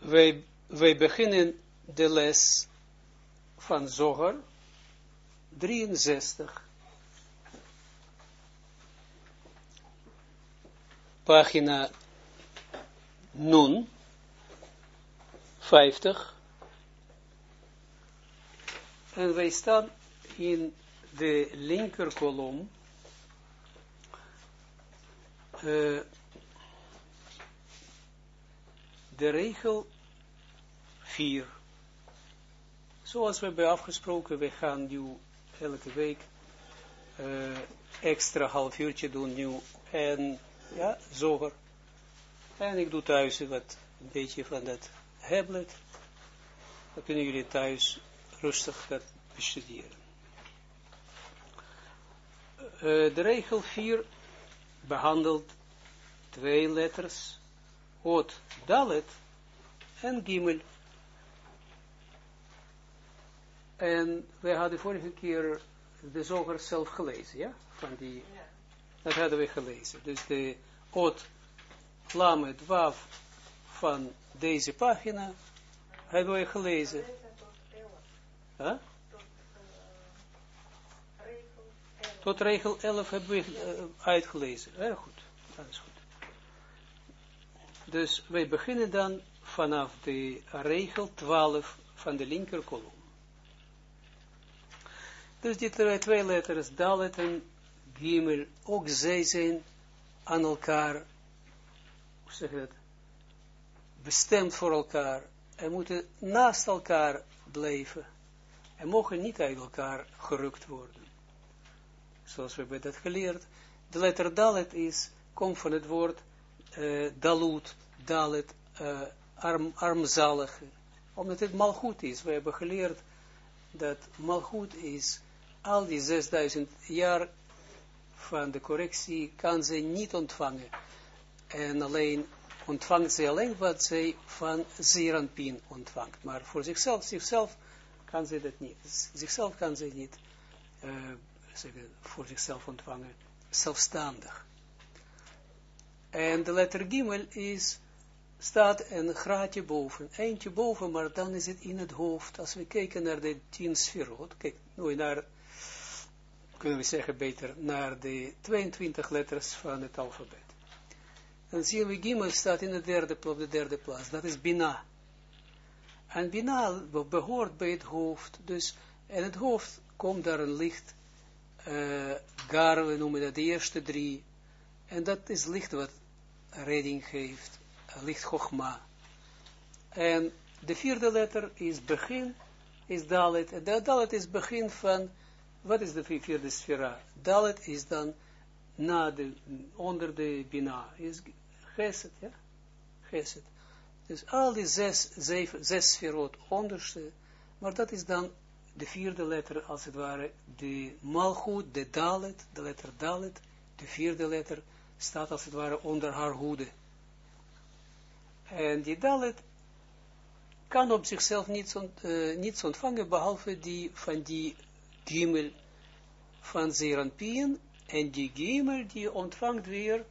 wij, wij beginnen de les van Zoger 63. Pagina Nun 50. En wij staan in de linker kolom. Uh, de regel 4. Zoals we hebben afgesproken, we gaan nu elke week uh, extra half uurtje doen nu en ja, zoger. En ik doe thuis wat, een beetje van dat Hablet. Dan kunnen jullie thuis rustig dat bestuderen. Uh, de regel 4 behandelt twee letters Ot Dalet en Gimel. En wij hadden vorige keer de zoger zelf gelezen, ja? Van die, ja. Dat hadden we gelezen. Dus de Ot Lamet Waf van deze pagina hebben we gelezen. Huh? Tot regel 11 hebben we uh, uitgelezen. Erg goed. Dat is goed. Dus wij beginnen dan vanaf de regel 12 van de linker kolom. Dus die twee letters, Dalet en Gimel, ook zij zijn aan elkaar, hoe zeg je dat, bestemd voor elkaar, en moeten naast elkaar blijven, en mogen niet uit elkaar gerukt worden. Zoals we hebben dat geleerd. De letter Dalet is, komt van het woord uh, dalut, dalet, uh, arm, armzalige. Omdat het malgoed is. We hebben geleerd dat malgoed is al die 6000 jaar van de correctie kan ze niet ontvangen. En alleen ontvangt ze alleen wat zij van Zeranpien ontvangt. Maar voor zichzelf, zichzelf kan ze dat niet. Zichzelf kan ze niet uh, voor zichzelf ontvangen, zelfstandig. En de letter Gimel is, staat een graadje boven, eentje boven, maar dan is het in het hoofd. Als we kijken naar de tien sferot, kijk, nu naar, kunnen we zeggen beter, naar de 22 letters van het alfabet. Dan zien we Gimel staat in de derde, op de derde plaats, dat is Bina. En Bina behoort bij het hoofd, dus in het hoofd komt daar een licht, uh, gar, we noemen dat de eerste drie, en dat is licht wat redding geeft, licht Chogma. En de vierde letter is begin, is Dalet. En Dalet is begin van, wat is de vierde sfera? Dalet is dan onder de Bina, is Geset, ja? Geset. Dus al die zes, zeven, zes sferot onderste, maar dat is dan de vierde letter, als het ware, de Malchut, de Dalet, de letter Dalet, de vierde letter, staat als het ware onder haar hoede. En die Dalet kan op zichzelf niets, ont, uh, niets ontvangen, behalve die van die Gimel van Zeranpien, en die Gimel die ontvangt weer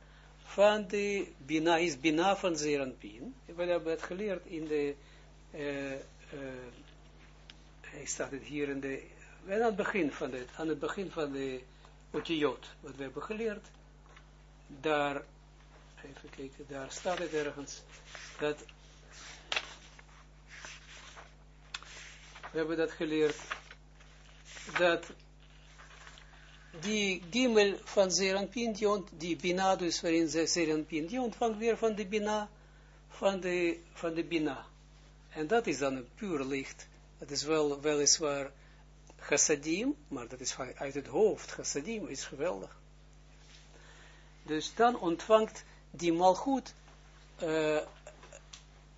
van de Bina, is Bina van Zeranpien. We hebben het geleerd in de, uh, uh, staat het hier in de, aan het begin van de, aan het begin van de wat we hebben geleerd, daar, even kijken, daar staat het ergens, dat, we hebben dat geleerd, dat die gimel van Zeranpin, die, die bina dus waarin ze Zeranpin, die ontvangt weer van de bina, van de, van de bina. En dat is dan een puur licht. Dat is wel, weliswaar chassadim, maar dat is uit het hoofd. Chassadim is geweldig. Dus dan ontvangt die malgoed uh,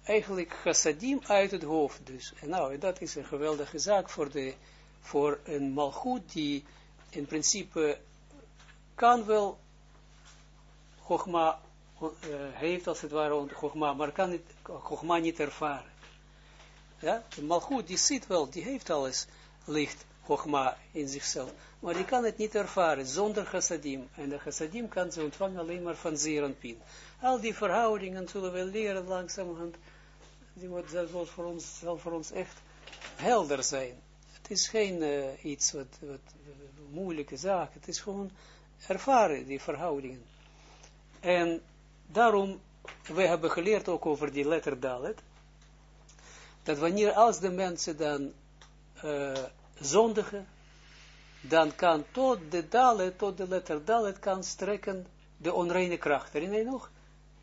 eigenlijk chassadim uit het hoofd. Dus. En nou, dat is een geweldige zaak voor, de, voor een malgoed die in principe kan wel Chogma uh, heeft als het ware Chogma, maar kan het Chogma niet ervaren. Ja, de malgoed die ziet wel, die heeft alles licht Chogma in zichzelf. Maar die kan het niet ervaren zonder chassadim. En de chassadim kan ze ontvangen alleen maar van zeer Al die verhoudingen zullen we leren langzamerhand. die wordt voor ons, zal voor ons echt helder zijn. Het is geen uh, iets wat, wat, moeilijke zaak. Het is gewoon ervaren, die verhoudingen. En daarom, we hebben geleerd ook over die letter Dalet, dat wanneer als de mensen dan uh, zondigen, dan kan tot de Dalet, tot de letter Dalet kan strekken de onreine kracht. Herinner je nog?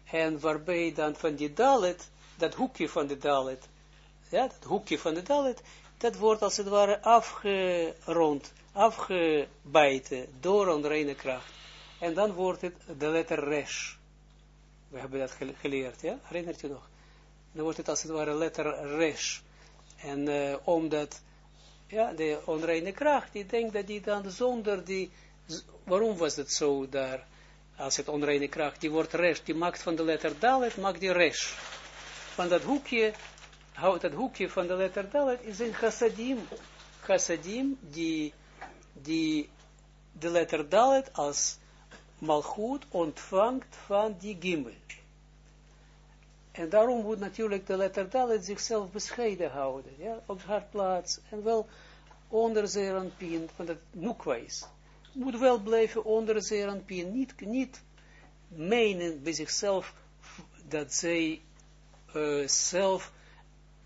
En waarbij dan van die Dalet, dat hoekje van de Dalet, ja, dat hoekje van de Dalet, dat wordt als het ware afgerond, afgebijten door onreine kracht. En dan wordt het de letter resh. We hebben dat geleerd, ja? Herinnert je nog? Dan wordt het als het ware letter resh. En uh, omdat, ja, de onreine kracht, die denkt dat die dan zonder die, waarom was het zo daar? Als het onreine kracht, die wordt resh, die maakt van de letter dalet, maakt die resh. Van dat hoekje houdt het hoekje van de letter Dalet is een chassadim. Chassadim die, die de letter Dalet als malgoed ontvangt van die gimmel. En daarom moet natuurlijk de letter Dalet zichzelf bescheiden houden, ja, op haar plaats, en wel onder Zeranpien, van het nukwa is. Moet wel blijven onder Zeranpien, niet, niet menen bij zichzelf dat zij uh, zelf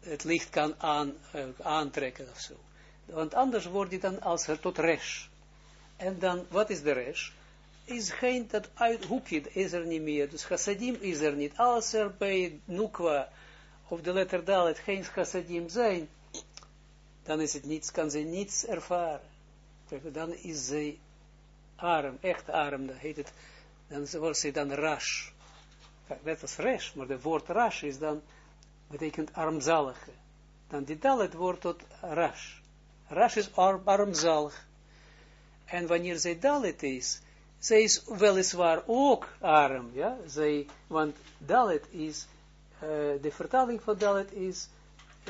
het licht kan aan, uh, aantrekken of zo. Want anders wordt het dan als tot resh. En dan, wat is de resh? Is geen, dat uit, hoekje is er niet meer, dus chassadim is er niet. Als er bij nukwa, of de letter dalet, geen chassadim zijn, dan is het niets, kan ze niets ervaren. Dan is ze arm, echt arm, dan heet het, dan wordt ze dan rash. Net als resh, maar het woord rash is dan betekent armzalige. Dan die dalet wordt tot rash. Rash is arm, armzalig. En wanneer zij dalet is, zij is weliswaar ook arm, ja, zij, want dalet is, uh, de vertaling van dalet is,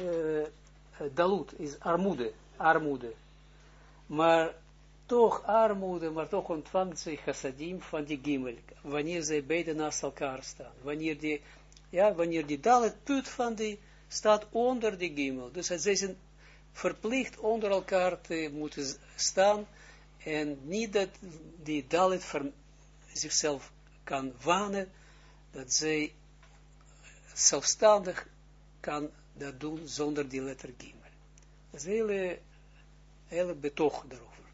uh, dalut, is armoede, armoede. Maar toch armoede, maar toch ontvangt zij chassadim van die gimel, wanneer zij beide naast elkaar staan. Wanneer die ja, wanneer die dalet put van die, staat onder de gimel. Dus zij zijn verplicht onder elkaar te moeten staan, en niet dat die dalet van zichzelf kan wanen, dat zij zelfstandig kan dat doen zonder die letter gimel. Dat is een hele, hele betoog daarover.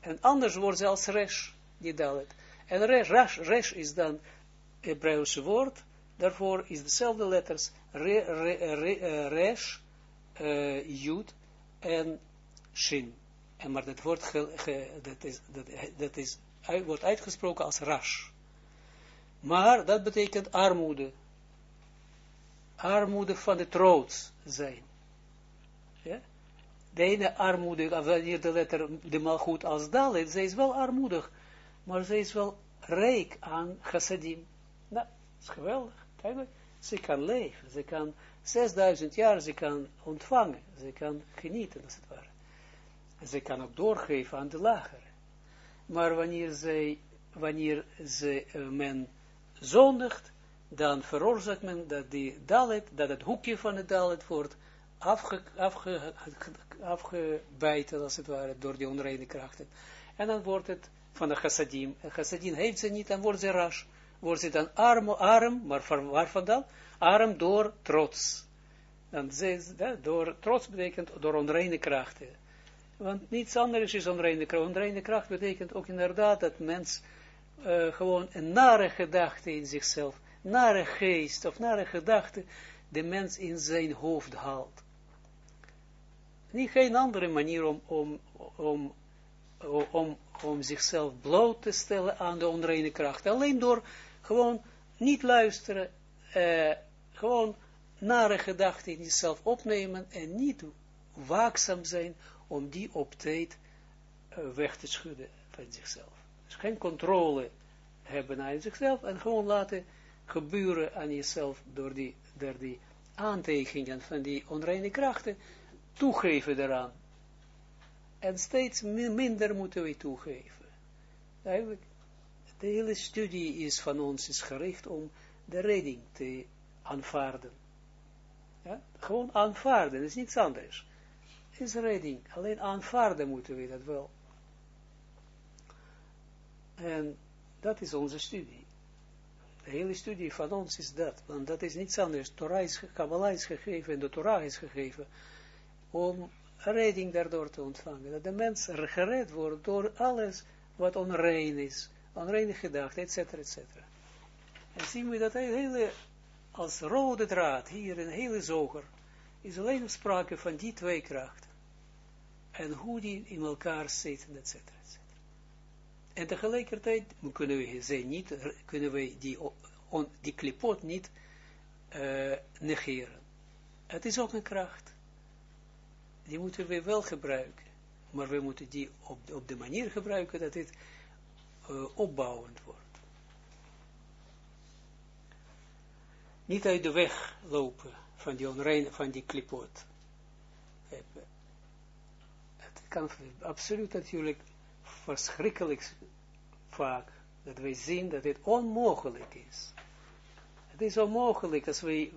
En anders wordt ze als resh, die dalet. En resh, resh, is dan Hebreeuwse woord, Daarvoor is dezelfde letters re, uh, resh, uh, jud en shin. En maar dat, wordt dat, is, dat, dat is, wordt uitgesproken als rash. Maar dat betekent armoede. Armoede van de trots zijn. Ja? De ene armoede, wanneer de letter de malgoed als dalet, zij is wel armoedig, maar zij is wel rijk aan chassadim. Nou, dat is geweldig. Ze kan leven, ze kan 6000 jaar, ze kan ontvangen, ze kan genieten, als het ware. Ze kan ook doorgeven aan de lagere. Maar wanneer, zij, wanneer ze, uh, men zondigt, dan veroorzaakt men dat die dalet, dat het hoekje van de dalet wordt afge, afge, als het ware, door die onreine krachten. En dan wordt het van de chassadim. En chassadim heeft ze niet, dan wordt ze rash wordt ze dan arm, arm maar van, dan? Arm door trots. Dan ze, door trots betekent door onreine krachten. Want niets anders is onreine kracht. Onreine kracht betekent ook inderdaad dat mens uh, gewoon een nare gedachte in zichzelf, nare geest of nare gedachte, de mens in zijn hoofd haalt. Niet geen andere manier om, om, om, om, om zichzelf bloot te stellen aan de onreine kracht. Alleen door gewoon niet luisteren, uh, gewoon nare gedachten in jezelf opnemen en niet waakzaam zijn om die op tijd uh, weg te schudden van zichzelf. Dus geen controle hebben aan zichzelf en gewoon laten gebeuren aan jezelf door die, door die aantekeningen van die onreine krachten, toegeven eraan. En steeds minder moeten we toegeven. De hele studie is van ons is gericht om de redding te aanvaarden. Ja? Gewoon aanvaarden, dat is niets anders. Is redding. Alleen aanvaarden moeten we dat wel. En dat is onze studie. De hele studie van ons is dat. Want dat is niets anders. Torah is, is gegeven en de Torah is gegeven om redding daardoor te ontvangen. Dat de mens gered wordt door alles wat onrein is. Onreine gedachten, et cetera, et cetera. En zien we dat hele, als rode draad, hier in hele zoger, is alleen sprake van die twee krachten. En hoe die in elkaar zitten, et cetera, et cetera. En tegelijkertijd kunnen we ze niet, kunnen we die, die klipot niet uh, negeren. Het is ook een kracht. Die moeten we wel gebruiken. Maar we moeten die op, op de manier gebruiken dat dit uh, opbouwend wordt. Niet uit de weg lopen van die onrein, van die klipot. Het kan absoluut natuurlijk verschrikkelijk vaak, dat wij zien dat het onmogelijk is. Het is onmogelijk als wij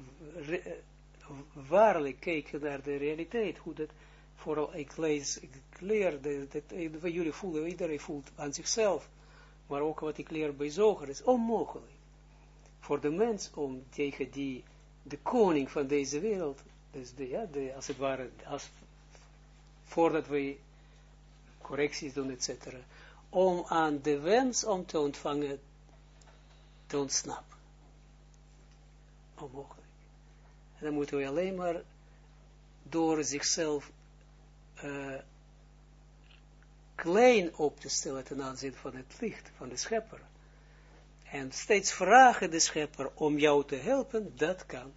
waarlijk kijken naar de realiteit, hoe dat, vooral ik lees, ik leer, dat, dat, dat jullie voelen, iedereen voelt aan zichzelf, maar ook wat ik leer bij zoger, is onmogelijk. Voor de mens om tegen die, de koning van deze wereld, dus de, ja, de, als het ware, als, voordat wij correcties doen, etc., om aan de wens om te ontvangen, te ontsnappen. Onmogelijk. En dan moeten we alleen maar door zichzelf uh, klein op te stellen ten aanzien van het licht van de schepper. En steeds vragen de schepper om jou te helpen, dat kan.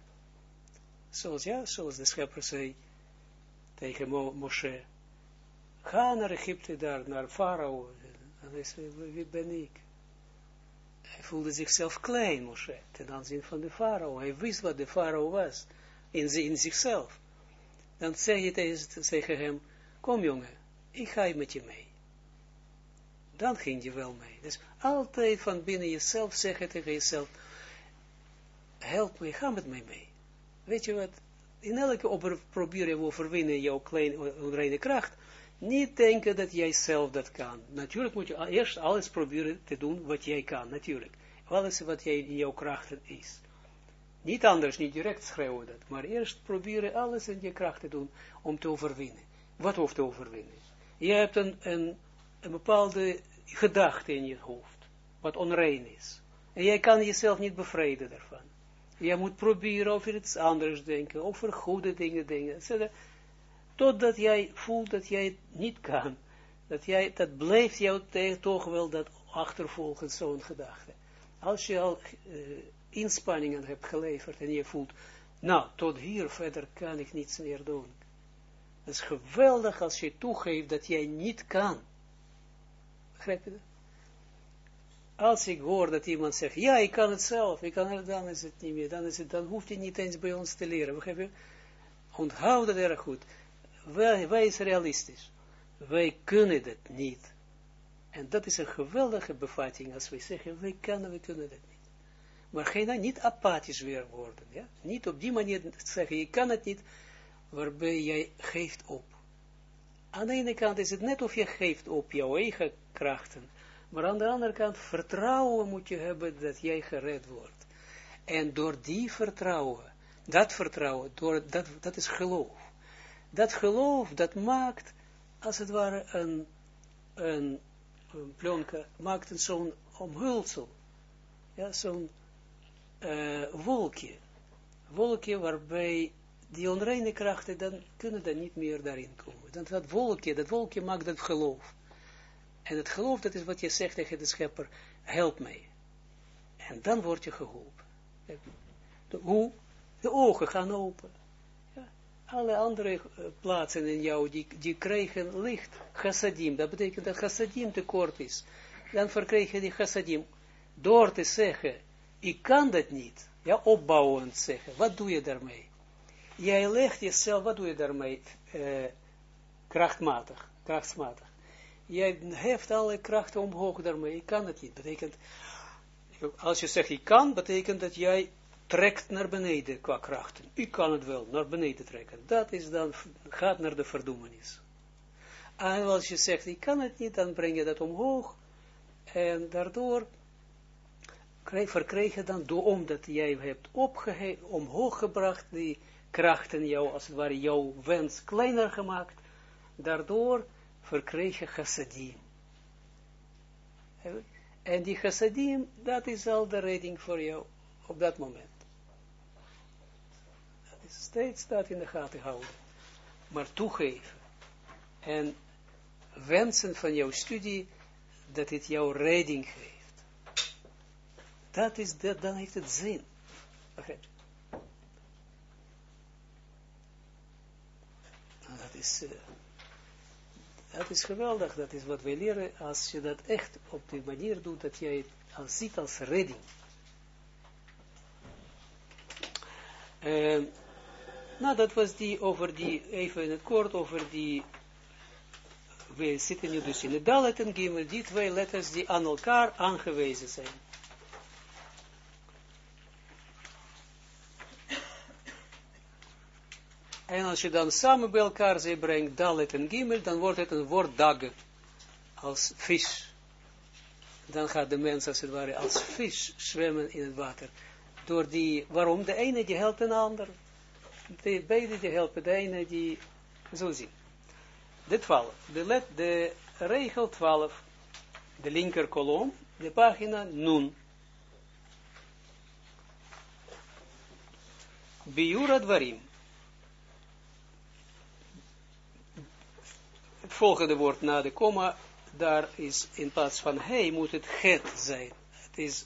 Zoals, ja, zoals de schepper zei tegen Mo Moshe. Ga naar Egypte daar, naar Farao. En hij zei, wie ben ik? Hij voelde zichzelf klein, Moshe, ten aanzien van de farao. Hij wist wat de farao was, in, zichzelf. Dan zeg je tegen, hem, kom jongen, ik ga met je mee. Dan ging je wel mee. Dus altijd van binnen jezelf zeggen tegen jezelf, help me, ga met mij mee. Weet je wat, in elke over, proberen we overwinnen jouw kleine onreine kracht, niet denken dat jij zelf dat kan. Natuurlijk moet je eerst alles proberen te doen wat jij kan, natuurlijk. Alles wat jij in jouw krachten is. Niet anders, niet direct schreeuwen dat, maar eerst proberen alles in je kracht te doen om te overwinnen. Wat hoeft te overwinnen? Je hebt een, een, een bepaalde gedachte in je hoofd, wat onrein is. En jij kan jezelf niet bevrijden daarvan. Je moet proberen over iets anders denken, over goede dingen denken, etc totdat jij voelt dat jij het niet kan. Dat, jij, dat blijft jou toch wel dat achtervolgen zo'n gedachte. Als je al uh, inspanningen hebt geleverd en je voelt, nou, tot hier verder kan ik niets meer doen. Het is geweldig als je toegeeft dat jij niet kan. Begrijp je dat? Als ik hoor dat iemand zegt, ja, ik kan het zelf, ik kan het, dan is het niet meer, dan, is het, dan hoeft hij niet eens bij ons te leren. Begrijp je? Onthoud dat erg goed wij, wij is realistisch. Wij kunnen dat niet. En dat is een geweldige bevatting als wij zeggen, wij kunnen, wij kunnen dat niet. Maar ga je niet apathisch weer worden. Ja? Niet op die manier zeggen, je kan het niet, waarbij jij geeft op. Aan de ene kant is het net of je geeft op jouw eigen krachten, maar aan de andere kant vertrouwen moet je hebben dat jij gered wordt. En door die vertrouwen, dat vertrouwen, door, dat, dat is geloof dat geloof, dat maakt, als het ware, een, een, een plonke, maakt een zo'n omhulsel, ja, zo'n uh, wolkje, wolkje waarbij die onreine krachten, dan kunnen dan niet meer daarin komen. Dan dat wolkje, dat wolkje maakt dat geloof. En het geloof, dat is wat je zegt tegen de schepper, help mij. En dan word je geholpen. hoe? De ogen gaan open alle andere uh, plaatsen in jou, die, die krijgen licht, chassadim, dat betekent dat chassadim tekort is. Dan verkrijg je die chassadim door te zeggen, ik kan dat niet, ja, opbouwend zeggen, wat doe je daarmee? Jij legt jezelf, wat doe je daarmee? Uh, krachtmatig, krachtsmatig. Jij heft alle krachten omhoog daarmee, ik kan het niet. Betekent, als je zegt ik kan, betekent dat jij trekt naar beneden qua krachten. Ik kan het wel naar beneden trekken. Dat is dan, gaat naar de verdoemenis. En als je zegt, ik kan het niet, dan breng je dat omhoog. En daardoor verkrijg je dan, door, omdat jij hebt omhoog gebracht, die krachten jou, als het ware, jouw wens kleiner gemaakt, daardoor verkrijg je chassadim. En die chassadim, dat is al de redding voor jou op dat moment. Dat is steeds dat in de gaten houden. Maar toegeven. En wensen van jouw studie, dat het jouw redding geeft. Dat is, dat, dan heeft het zin. Je? Nou, dat is... Uh, dat is geweldig, dat is wat wij leren, als je dat echt op die manier doet, dat jij het ziet als redding. Uh, nou, dat was die over die, even in het kort, over die, we zitten nu dus in de Dalet en Gimel, die twee letters die aan elkaar aangewezen zijn. En als je dan samen bij elkaar ze brengt, dalet en gimel, dan wordt het een woord dagge, als vis. Dan gaat de mens als het ware als vis zwemmen in het water. Door die, waarom? De ene die helpt een ander. De beide die helpen de ene die, zo zien. De 12, de, regel 12, de linker kolom, de pagina nun. Biura dwarim. het volgende woord na de komma, daar is in plaats van hij moet het het zijn. Het is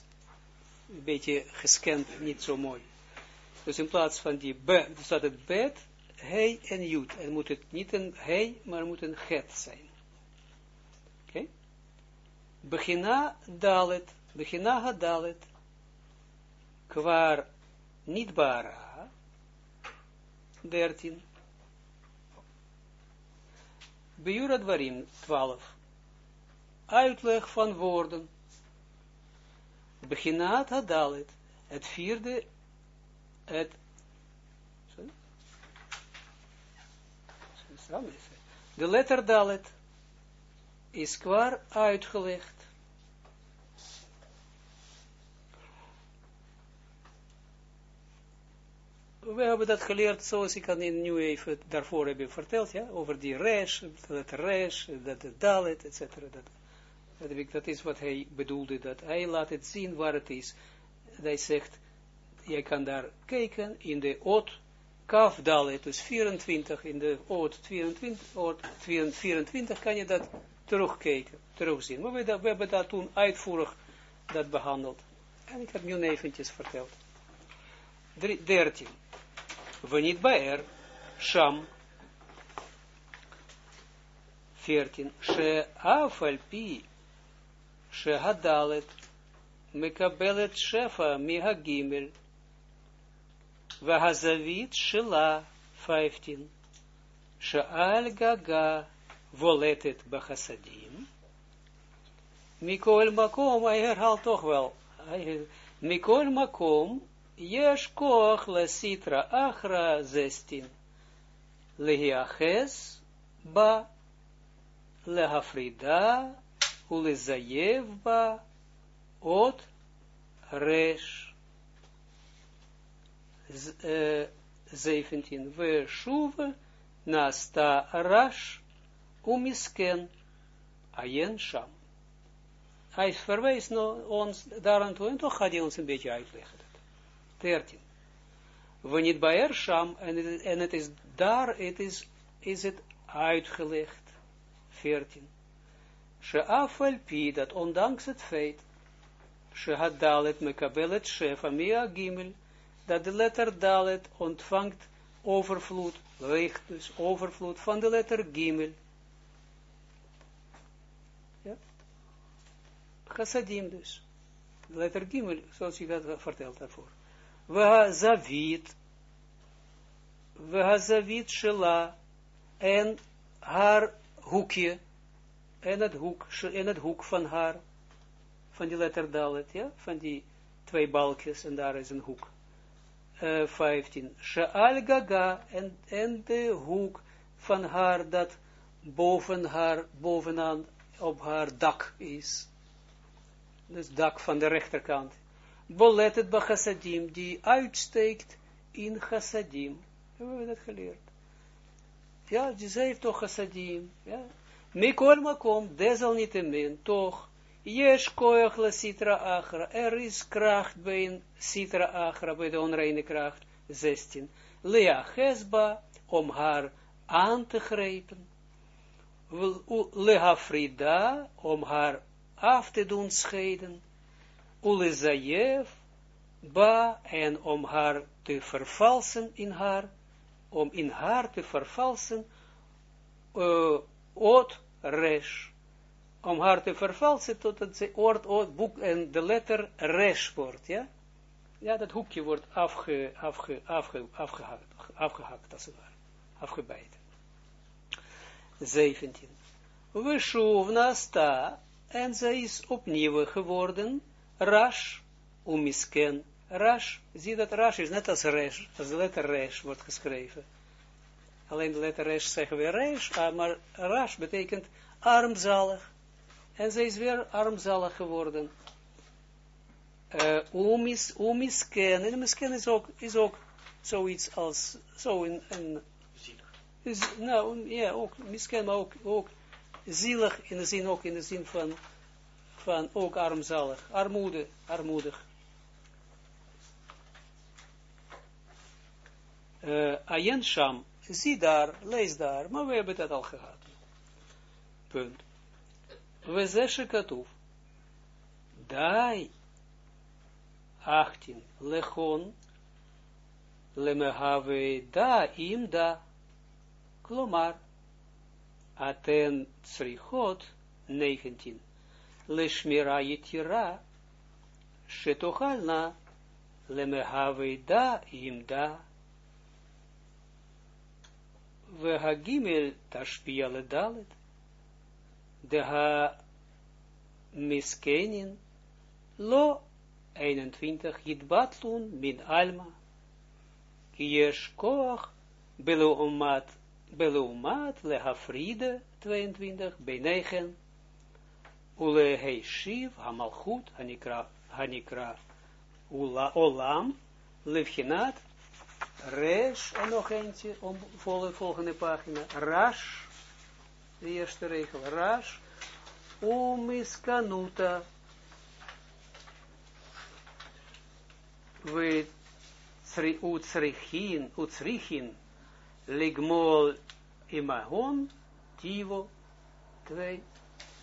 een beetje gescand, niet zo mooi. Dus in plaats van die be, staat het bed, hij en jut. En moet het niet een hij, maar moet een het zijn. Oké? Okay? Begina dalet, begina dalet, kwaar niet bara, 13. Bejura Dwarim 12. Uitleg van woorden. Beginaat Hadalit. Het vierde, het, de letter Dalet is kwaar uitgelegd. we hebben dat geleerd, zoals ik aan nu even daarvoor heb verteld, ja, over die resh, dat resh, dat dalet, etc. Dat, dat, dat is wat hij bedoelde, dat hij laat het zien waar het is. Hij zegt, jij kan daar kijken in de oot kaf dalet, dus 24, in de oot 24, oot 24 kan je dat terugkijken, terugzien. Maar we, hebben dat toen uitvoerig dat behandeld. En ik heb nu eventjes verteld. 13. Wanneer Baer, Sham, 14. She afalpi, she hadalet, mekabelet shefa miha gimel, vahazavit shela, 15. She'al gaga voletet bachasadim. Mikol makom, hij herhaalt toch wel. Mikol makom, koach sitra achra zestin. Lehiaches ba lehafrida ulezayev ba ot resh. Zeventien. We shuve nasta rash umisken ayen sham. Hij verwijst ons daaraan en toch gaat hij ons een beetje uitleggen. 13. Wanneer bij er sham, en het is daar, het is, is het uitgelegd. 14. She'afal pi, dat ondanks het feit, had dalet mekabelet shefa mea gimel, dat de letter dalet ontvangt overvloed, licht dus overvloed van de letter gimel. Ja? Chassadim dus. De letter gimel, zoals ik dat verteld daarvoor. Vahazavit, Vahazavit Shela, en haar hoekje, en het hoek, en het hoek van haar, van die letter Dalet, ja, van die twee balkjes, en daar is een hoek. uh, 15. Sha'al gaga en, en de hoek van haar dat boven haar, bovenaan op haar dak is. Dus dak van de rechterkant. Boletet chassadim, die uitsteekt in chassadim. We dat geleerd? Ja, die zei toch chassadim. Ja. Mikol makom, desalniettemin, toch. Yesh koach la sitra achra. Er is kracht bij een sitra achra, bij de onreine kracht. 16. Lea Hesba, om haar aan te grijpen. Lea Frida, om haar af te doen scheiden. Ba, en om haar te vervalsen in haar, om in haar te vervalsen, uh, ot resh, om haar te vervalsen tot het woord, oot, boek, en de letter resh wordt, ja? Ja, dat hoekje wordt afge, afge, afge, afgehakt, afgehakt, als het ware, afgebijten. 17. We shuvna sta, en zij is opnieuw geworden, rash, umisken, rash, zie dat rash is net als resh, als de letter resh wordt geschreven. Alleen de letter resh zeggen we resh, ah, maar rash betekent armzalig. En zij is weer armzalig geworden. Uh, umis, umisken, en misken is ook, is ook zoiets als, zo in, in is, nou, ja, ook, misken, maar ook, ook zielig in de zin, ook in de zin van, van ook armzalig, armoede, armoedig. Uh, Ayen Sham, zie daar, lees daar, maar we hebben dat al gehad. Punt. We zeshe katuf. Dai. 18. Lechon. Lemehave da im da. Klomar. Aten tsrichot. 19. Leshmira yitira. Shetochalna. Lemehave da im da. We hagimel tashpia ledalet. De ha miskenin lo 21 yitbatlun min alma. Kiesh koach beluumat beluumat lehafride 22 benegen ule heishiv hamalchut hanikra hanikra ula olam levchinat Resh, en nog eentje, om volgende pagina, Rash, de eerste regel, Rash, Umiskanuta, we utsrichin, utsrichin, ligmol imahon, tivo, twee,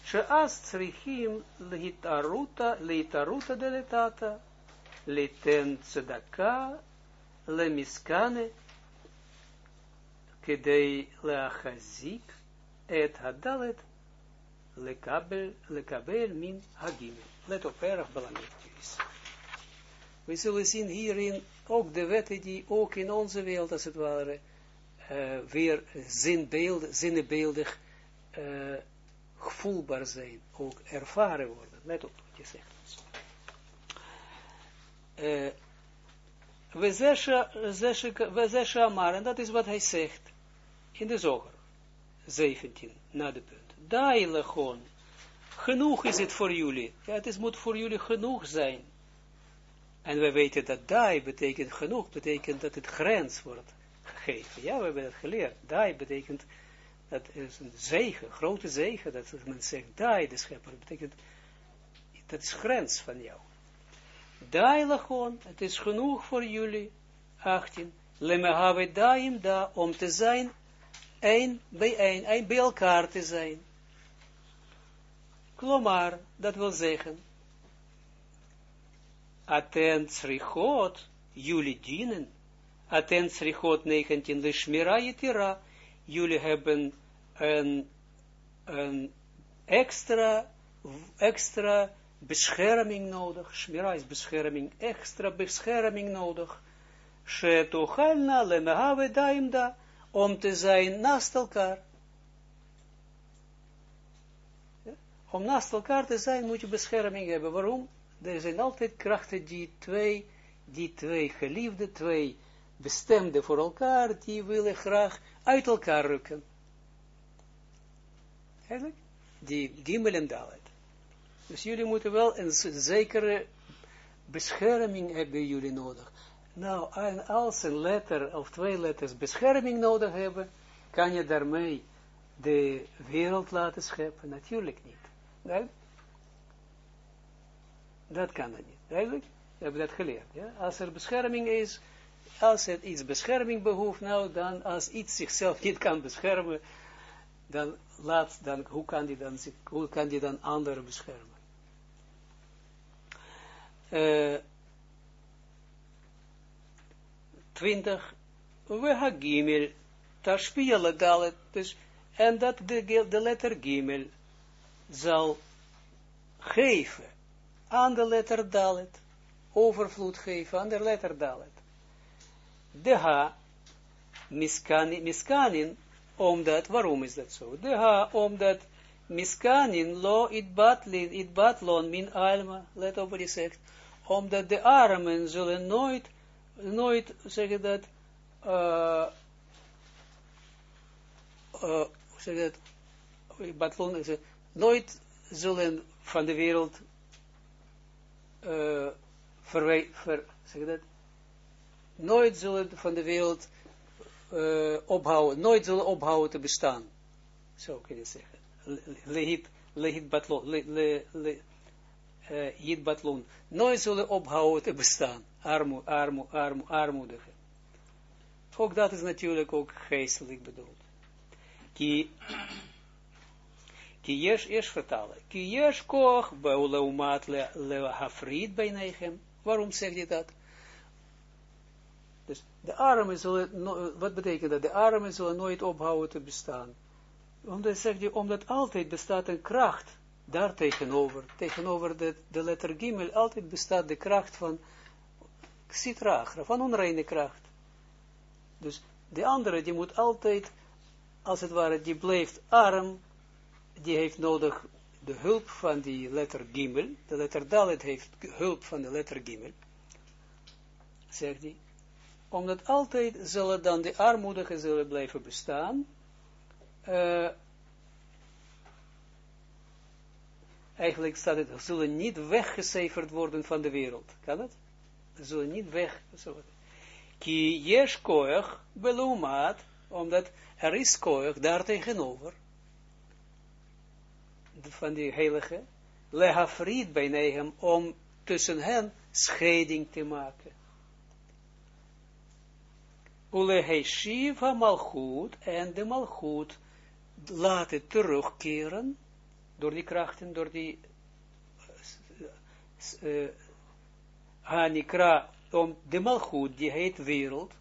sheas tsrichim litaruta, litaruta deletata, liten tzedaka, lemiskane, et hadalet, lekabel, lekabel min hagimel. Let op, erg belangrijk. We zullen zien hierin ook de wetten die ook in onze wereld, als het ware, weer zinbeeldig, zinnebeeldig gevoelbaar zijn, ook ervaren worden. Let op wat je zegt. Uh, we zesha amar, en dat is wat hij zegt in de zoger. 17, na de punt. Dai lechon, genoeg is het voor jullie. Ja, het is, moet voor jullie genoeg zijn. En we weten dat dai betekent genoeg, betekent dat het grens wordt gegeven. Ja, we hebben dat geleerd. Dai betekent, dat is een zegen, grote zegen, dat men zegt dai, de schepper, betekent, dat is grens van jou. Dailachon, het is genoeg voor jullie, 18, lemehave daim da, om te zijn, een bij een, een bij elkaar te zijn. Klomar, dat wil zeggen, aten srichot, jullie dienen, aten srichot 19, lishmira yetira, jullie hebben een, een extra, extra bescherming nodig, Shmira is bescherming, extra bescherming nodig, Shetochalna lemehave daimda, om te zijn naast elkaar. Om naast elkaar te zijn moet je bescherming hebben. Waarom? Er zijn altijd krachten die twee, die twee geliefde, twee bestemde voor elkaar, die willen graag uit elkaar rukken. Eigenlijk? Die Gimel en Dalet. Dus jullie moeten wel een zekere bescherming hebben jullie nodig. Nou, als een letter of twee letters bescherming nodig hebben, kan je daarmee de wereld laten scheppen? Natuurlijk niet. Nee? Dat kan dat niet. Duidelijk? We hebben dat geleerd. Ja? Als er bescherming is, als het iets bescherming behoeft, nou dan, als iets zichzelf niet kan beschermen, dan laat, dan, hoe kan die dan, hoe kan die dan anderen beschermen? Uh, 20, we hagimel, tashpia dalet, dus, en dat de, de letter gimel zal geven aan de letter dalet, overvloed geven aan de letter dalet. De ha, miskanin, miskanin, omdat, waarom is dat zo? De ha, omdat miskanin lo it batlin, it batlon min alma, let op wat omdat de armen zullen nooit, nooit, zeggen dat, uh, uh, zeg dat, batlon is nooit zullen van de wereld uh, ver, zeg dat, nooit zullen van de wereld uh, ophouden, nooit zullen ophouden te bestaan. Zo kun je zeggen. Lehit, lehit batlon, le, le, le, uh, hit batlon. Nooit zullen ophouden te bestaan. Armo, armo, armo, armoedige. Ook dat is natuurlijk ook geestelijk bedoeld. Ki Ki yesh, yesh vertalen. Ki yesh koch, beuleumat le, le hafrid bij. Waarom zegt hij dat? Dus de armen zullen, wat betekent dat? De armen zullen nooit ophouden te bestaan. Omdat, zegt hij, omdat altijd bestaat een kracht daar tegenover. Tegenover de, de letter Gimel, altijd bestaat de kracht van Ksitragra, van onreine kracht. Dus de andere, die moet altijd, als het ware, die blijft arm, die heeft nodig de hulp van die letter Gimel, de letter Dalet heeft hulp van de letter Gimel, zegt hij, omdat altijd zullen dan de armoedigen zullen blijven bestaan, uh, eigenlijk staat het, zullen niet weggecijferd worden van de wereld, kan het? Zullen niet weg, Ki yesh koech omdat er is koech daar tegenover, van die heilige, lehafried bij hem, om tussen hen scheiding te maken. Uleheshiv malchut en de malchut laten terugkeren, door die krachten, door die uh, Hanikra, om de malchut, die heet wereld,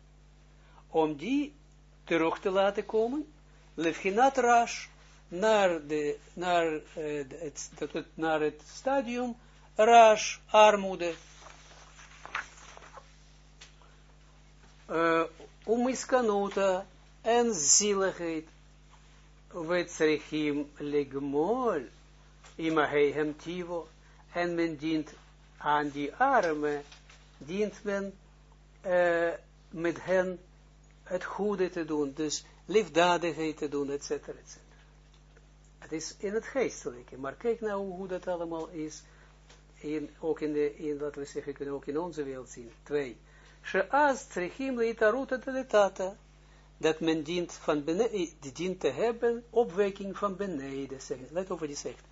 om die terug te laten komen, lefginat rash, naar, de, naar, uh, het, naar het stadium rash, armoede, uh, umiskanuta en zieligheid, wetzrechim legmol, imahehem tivo, en men dient aan die armen, dient men uh, met hen het goede te doen, dus liefdadigheid te doen, etc. etc. Het is in het geestelijke. Maar kijk nou hoe dat allemaal is. In, ook in de, in, laten we zeggen, kunnen ook in onze wereld zien. Twee. Sheaz trichim leitaruta teletata. Dat men dient van beneden, dient te hebben, opwekking van beneden. Let op wat hij zegt.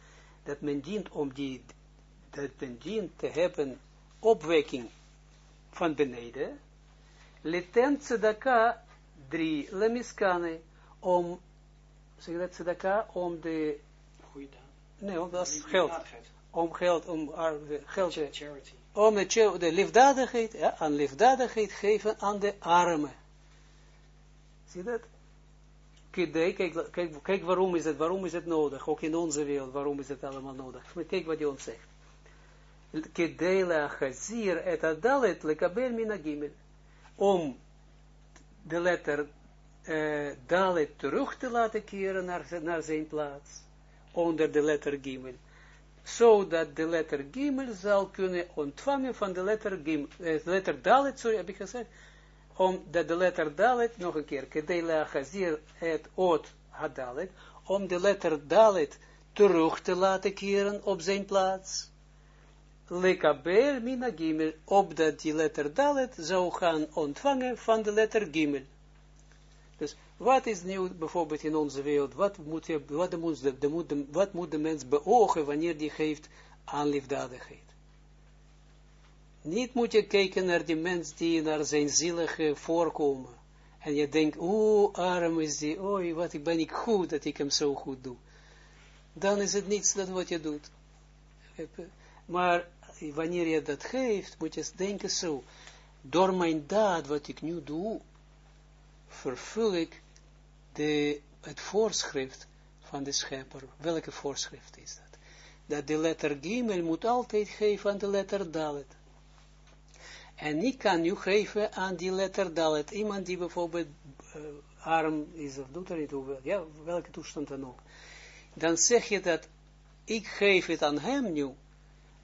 Dat men dient om die, dat men dient te hebben, opwekking van beneden. Leten tzedaka drie lemiskane, om zeg dat tzedaka, om de... Goeie Nee, om dat geld. Om geld, om geld. Charity. Om de, de liefdadigheid, ja, aan liefdadigheid geven aan de armen. Zie dat? Kijk, kijk, kijk, kijk, waarom is het, waarom is het nodig, ook in onze wereld, waarom is het allemaal nodig. Kijk wat hij ons zegt. Kedela chazir et adalet lekabel. Om de letter uh, Dalet terug te laten keren naar, naar zijn plaats, onder de letter Gimel. zodat de letter Gimel zal kunnen ontvangen van de letter Gimel, de letter Dalet, sorry, heb ik gezegd, omdat de letter Dalet, nog een keer, kedela gazir het oot hadalet, om de letter Dalet terug te laten keren op zijn plaats. Lekabel mina Gimel, opdat die letter Dalet zou gaan ontvangen van de letter Gimel. Dus wat is nu bijvoorbeeld in onze wereld, wat moet, wat, de, wat moet de mens beogen wanneer die geeft aan liefdadigheid? Niet moet je kijken naar die mens die naar zijn zielige voorkomen. En je denkt, oeh, arm is die, oei, wat ben ik goed dat ik hem zo goed doe. Dan is het niets dat wat je doet. Maar wanneer je dat geeft, moet je denken zo, door mijn daad wat ik nu doe, vervul ik de, het voorschrift van de schepper. Welke voorschrift is dat? Dat de letter Gimel moet altijd geven aan de letter Dalet. En ik kan nu geven aan die letter Dalet. Iemand die bijvoorbeeld uh, arm is of doet er niet over, ja, welke toestand dan ook. Dan zeg je dat ik geef het aan hem nu.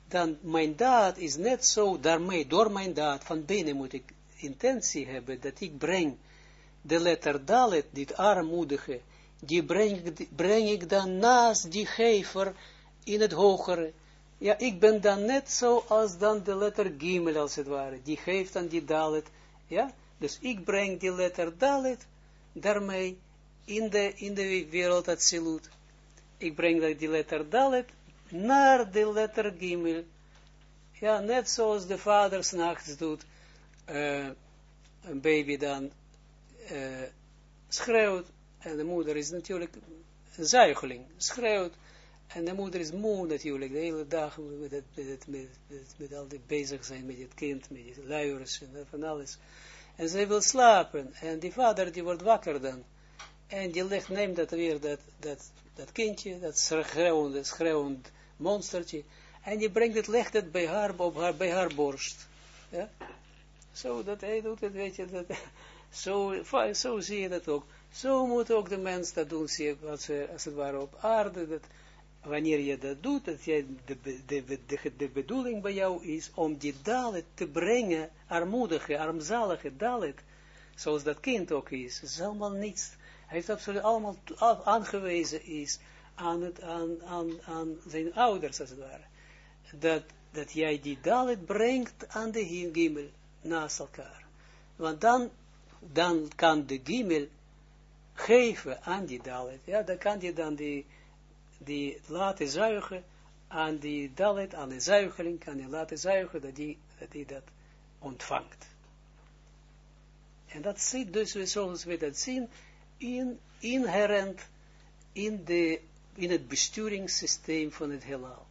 Dan mijn daad is net zo, daarmee, door mijn daad, van binnen moet ik intentie hebben, dat ik breng de letter Dalet, dit armoedige, die breng, breng ik dan naast die gever in het hogere. Ja, ik ben dan net zo als dan de letter Gimel, als het ware. Die geeft aan die Dalet. Ja, dus ik breng die letter Dalet daarmee in de, in de wereld Atsilut. Ik breng die letter Dalet naar de letter Gimel. Ja, net zoals de vader s'nachts doet, uh, een baby dan uh, schreeuwt, en de moeder is natuurlijk een zuigeling, schreeuwt, en de moeder is moe natuurlijk, de hele dag met, het, met, met, met, met al die bezig zijn met het kind, met die luiers en van alles. En zij wil slapen, en die vader die wordt wakker dan. En die legt, neemt dat weer, dat, dat, dat kindje, dat schreeuwend, schreeuwend monstertje, en die brengt het, legt het bij haar, op haar, bij haar borst. Ja? Zo, dat hij doet het, weet je, dat, zo, zo zie je dat ook. Zo moet ook de mens dat doen, als, als het ware op aarde, dat wanneer je dat doet, dat jij, de, de, de, de, bedoeling bij jou is om die dalet te brengen, armoedige, armzalige dalet, zoals dat kind ook is. Het is allemaal niets. Hij heeft absoluut allemaal aangewezen is aan, het, aan, aan, aan zijn ouders, als het ware. Dat, dat jij die dalet brengt aan de hingimel naast elkaar. Want dan dan kan de gimel geven aan die dalet, ja, dan kan die dan die, die laten zuigen aan die dalet, aan de zuigeling, kan die laten zuigen, dat die dat, die dat ontvangt. En dat zit dus, zoals we dat zien, in, inherent in, de, in het besturingssysteem van het heelal.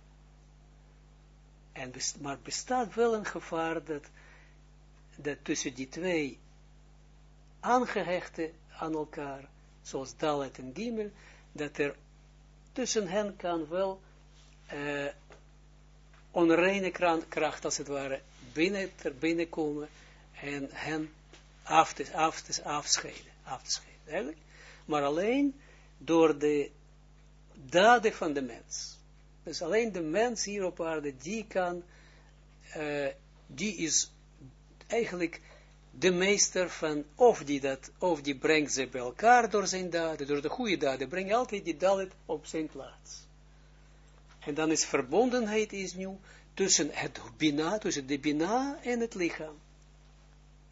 En best, maar bestaat wel een gevaar dat, dat tussen die twee aangehechte aan elkaar, zoals Dalet en Gimel, dat er tussen hen kan wel uh, onreine kracht, als het ware, binnen, binnenkomen en hen af te, af afscheiden, scheiden. Maar alleen door de daden van de mens. Dus alleen de mens hier op aarde, die kan, uh, die is eigenlijk de meester van, of die dat, of die brengt ze bij elkaar door zijn daden, door de goede daden, brengt altijd die daden op zijn plaats. En dan is verbondenheid is nu tussen het bina, tussen de bina en het lichaam.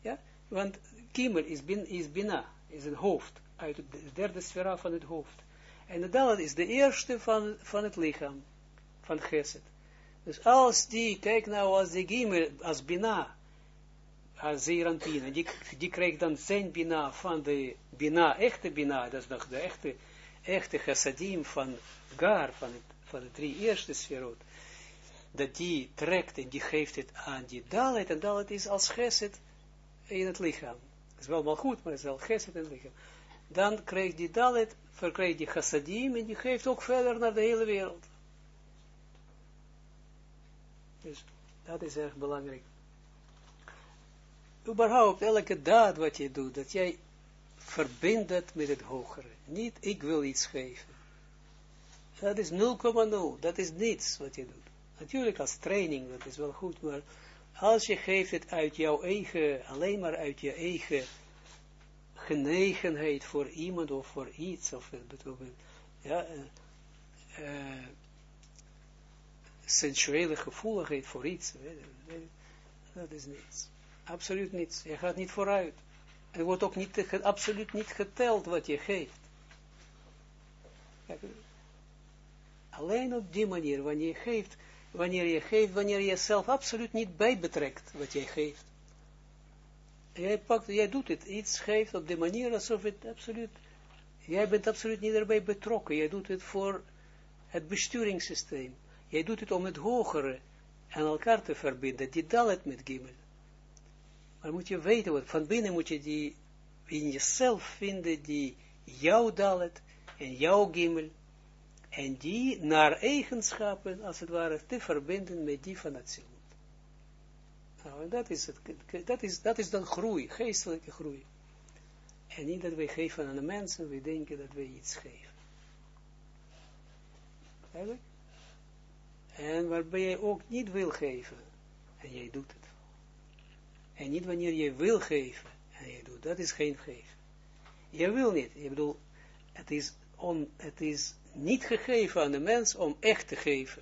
Ja, want kiemel is, bin, is bina, is een hoofd, uit de derde sfera van het hoofd. En de dalet is de eerste van, van het lichaam, van geset. Dus als die, kijk nou als de gimel, als bina, Zeeranpina, die, die krijgt dan zijn bina van de bina, echte bina, dat is nog de echte, echte chassadim van Gar, van, het, van de drie eerste sferot, dat die trekt en die geeft het aan die dalet, en dalet is als geset in het lichaam. Dat is wel wel goed, maar het is wel geset in het lichaam. Dan krijgt die dalet, verkrijgt die chassadim, en die geeft ook verder naar de hele wereld. Dus dat is erg belangrijk überhaupt elke daad wat je doet, dat jij verbindt het met het hogere. Niet, ik wil iets geven. Dat is 0,0. Dat is niets wat je doet. Natuurlijk als training, dat is wel goed, maar als je geeft het uit jouw eigen, alleen maar uit je eigen genegenheid voor iemand of voor iets, of bijvoorbeeld, ja, uh, sensuele gevoeligheid voor iets, dat is niets. Absoluut niets. Je gaat niet vooruit. Er wordt ook niet, absoluut niet geteld wat je geeft. Alleen op die manier, wanneer je geeft, wanneer je geeft, wanneer je zelf absoluut niet bij betrekt wat jij geeft. Jij, pakt, jij doet het, iets geeft op de manier alsof het absoluut, jij bent absoluut niet erbij betrokken. Jij doet het voor het besturingssysteem. Jij doet het om het hogere aan elkaar te verbinden, die dalet met gimmel. Maar moet je weten, wat van binnen moet je die in jezelf vinden, die jouw dalet en jouw gimmel, en die naar eigenschappen, als het ware, te verbinden met die van het. Nou, dat is, het, dat, is, dat is dan groei, geestelijke groei. En niet dat wij geven aan de mensen, we denken dat wij iets geven. Eigenlijk? En waarbij jij ook niet wil geven, en jij doet het. En niet wanneer je wil geven, en jij doet, dat is geen geven. Je wil niet, je bedoel, het is, on, het is niet gegeven aan de mens om echt te geven.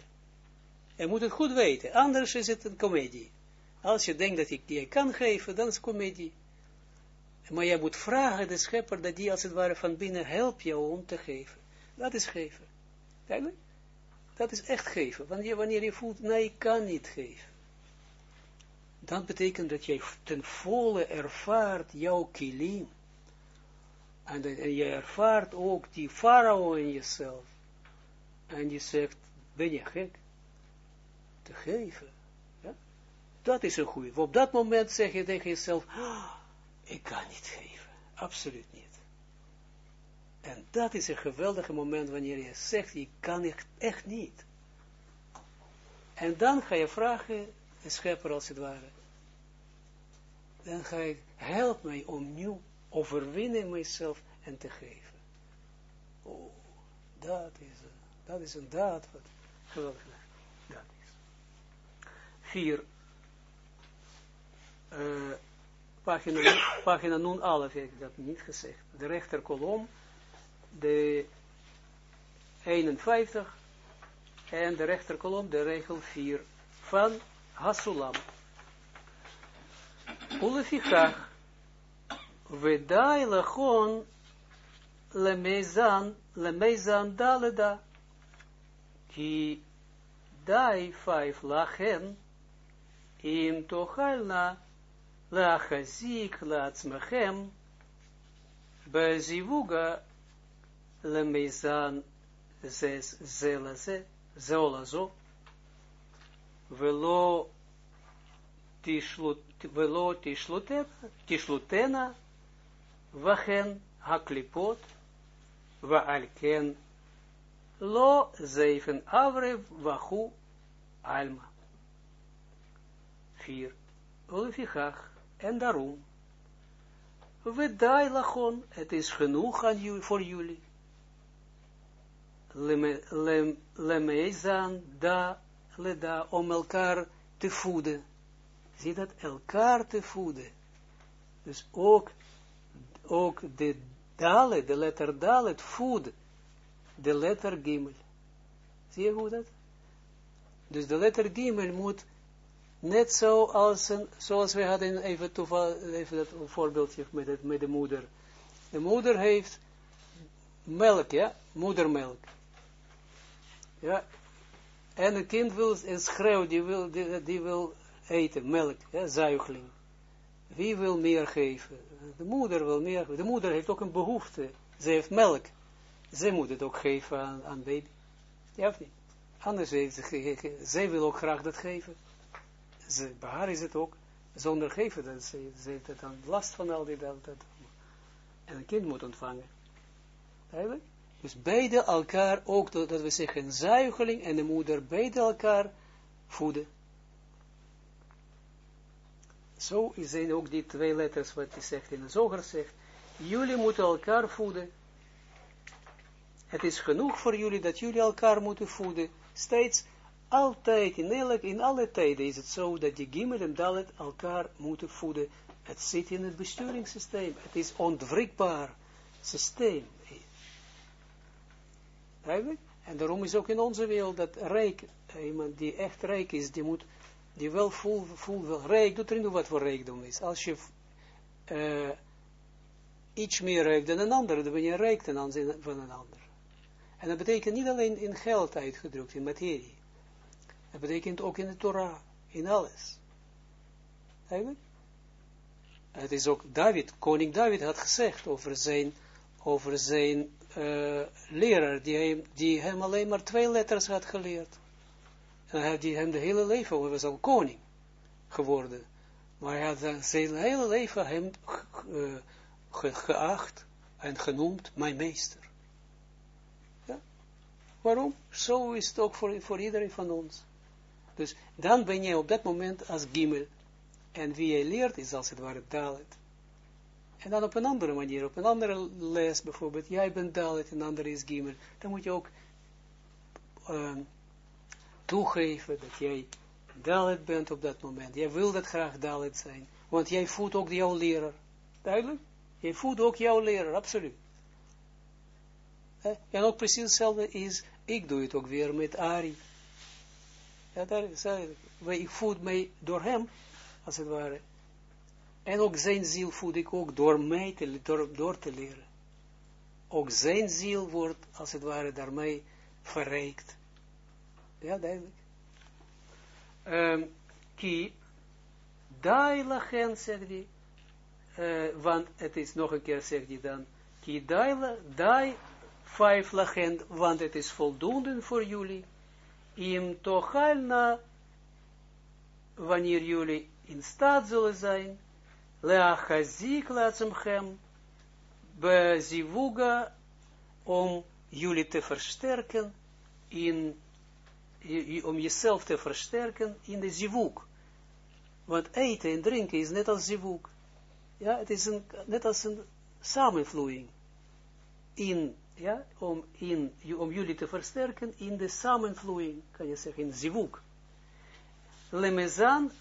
Je moet het goed weten, anders is het een komedie. Als je denkt dat je, je kan geven, dan is het komedie. Maar je moet vragen de schepper dat die als het ware van binnen helpt jou om te geven. Dat is geven. Duidelijk? Dat is echt geven. Wanneer, wanneer je voelt, nee, ik kan niet geven. Dat betekent dat jij ten volle ervaart jouw kilim. En, je ervaart ook die farao in jezelf. En je zegt, ben je gek? Te geven. Ja? Dat is een goede. Op dat moment zeg je tegen jezelf, ah, ik kan niet geven. Absoluut niet. En dat is een geweldige moment wanneer je zegt, ik kan echt, echt niet. En dan ga je vragen, de schepper als het ware, dan ga je, help mij om nieuw overwinnen mijzelf en te geven. Oh, dat is, dat is een daad wat geweldig dat is. Vier, uh, pagina, pagina nun alef, heb ik dat niet gezegd. De rechterkolom, de 51 en de rechterkolom, de regel 4 van Hasulam. Ulefichach, Vedai lachon lemezan, lemezan daleda, ki dai vijf lachen, im tochalna, lachazik bezivuga lemezan zes zelaze, zeolazo, velo tishlutena, wachen haklipot, waalken, lo zeven avrev wachu alma. Vier. Ulefichach, en daarom, we dai lachon, het is genoeg aan jullie, voor jullie. Lemezan da, leda, om elkaar te voeden. Zie dat, elkaar te voeden. Dus ook, ook de dalet, de letter dalet, voed de letter gimel. Zie je hoe dat? Dus de letter gimel moet net zo als een, zoals we hadden even toeval, even dat voorbeeldje met, het, met de moeder. De moeder heeft melk, ja, moedermelk. Ja, en een kind wil, een schreeuw, die wil, die, wil eten, melk, ja, zuigeling. Wie wil meer geven? De moeder wil meer De moeder heeft ook een behoefte. Ze heeft melk. Ze moet het ook geven aan, baby. Ja of niet? Anders heeft ze, zij wil ook graag dat geven. Ze, is het ook zonder geven. Dat ze, heeft het dan last van al die dat. En een kind moet ontvangen. Eigenlijk? Dus beide elkaar, ook dat, we zeggen zuigeling en de moeder, beide elkaar voeden. Zo zijn ook die twee letters wat hij zegt in de zoger zegt. Jullie moeten elkaar voeden. het is genoeg voor jullie dat jullie elkaar moeten voeden. Steeds, altijd, in, elk, in alle tijden is het zo dat die Gimel en Dalet elkaar moeten voeden. Het zit in het besturingssysteem. Het is onwrikbaar systeem. En daarom is ook in onze wereld dat rijk, iemand die echt rijk is, die moet, die wel voelt, voelt wel rijk, doet er niet wat voor rijkdom is. Als je uh, iets meer rijk dan een ander, dan ben je rijk ten aanzien van een ander. En dat betekent niet alleen in geld uitgedrukt, in materie. Dat betekent ook in de Torah, in alles. Eigenlijk? Het is ook David, koning David had gezegd over zijn, over zijn uh, leraar, die hem, die hem alleen maar twee letters had geleerd. En hij had hem de hele leven, hij was al koning geworden. Maar hij had zijn hele leven hem ge, geacht en genoemd mijn meester. Ja? Waarom? Zo is het ook voor, iedereen van ons. Dus dan ben je op dat moment als Gimel. En wie je leert is als het ware Dalet. En dan op een andere manier, op een andere les bijvoorbeeld, jij bent Dalet en ander is Gimel. Dan moet je ook uh, toegeven dat jij Dalet bent op dat moment. Jij wil dat graag Dalet zijn. Want jij voedt ook jouw leraar. Duidelijk? Jij voedt ook jouw leraar, absoluut. En ook precies hetzelfde is, ik doe het ook weer met Ari. Ja, daar, ik voed mij door hem, als het ware. En ook zijn ziel voed ik ook door mij te, door, door te leren. Ook zijn ziel wordt, als het ware, daarmee verrijkt. Ja, duidelijk. Um, ki, dai lachen, zegt hij, uh, want het is nog een keer, zegt hij dan, ki dai, dai vijf lachen, want het is voldoende voor jullie, im tochalna, wanneer jullie in staat zullen zijn, leachazik laatsemchem, bezivuga, om jullie te versterken in, om jezelf te versterken in de zivuk. Want eten en drinken is net als zivuk. Ja, het is een, net als een samenvloeiing in ja, om, in, om jullie te versterken in de samenvloeiing, kan je zeggen, in zivuk. Lemezan,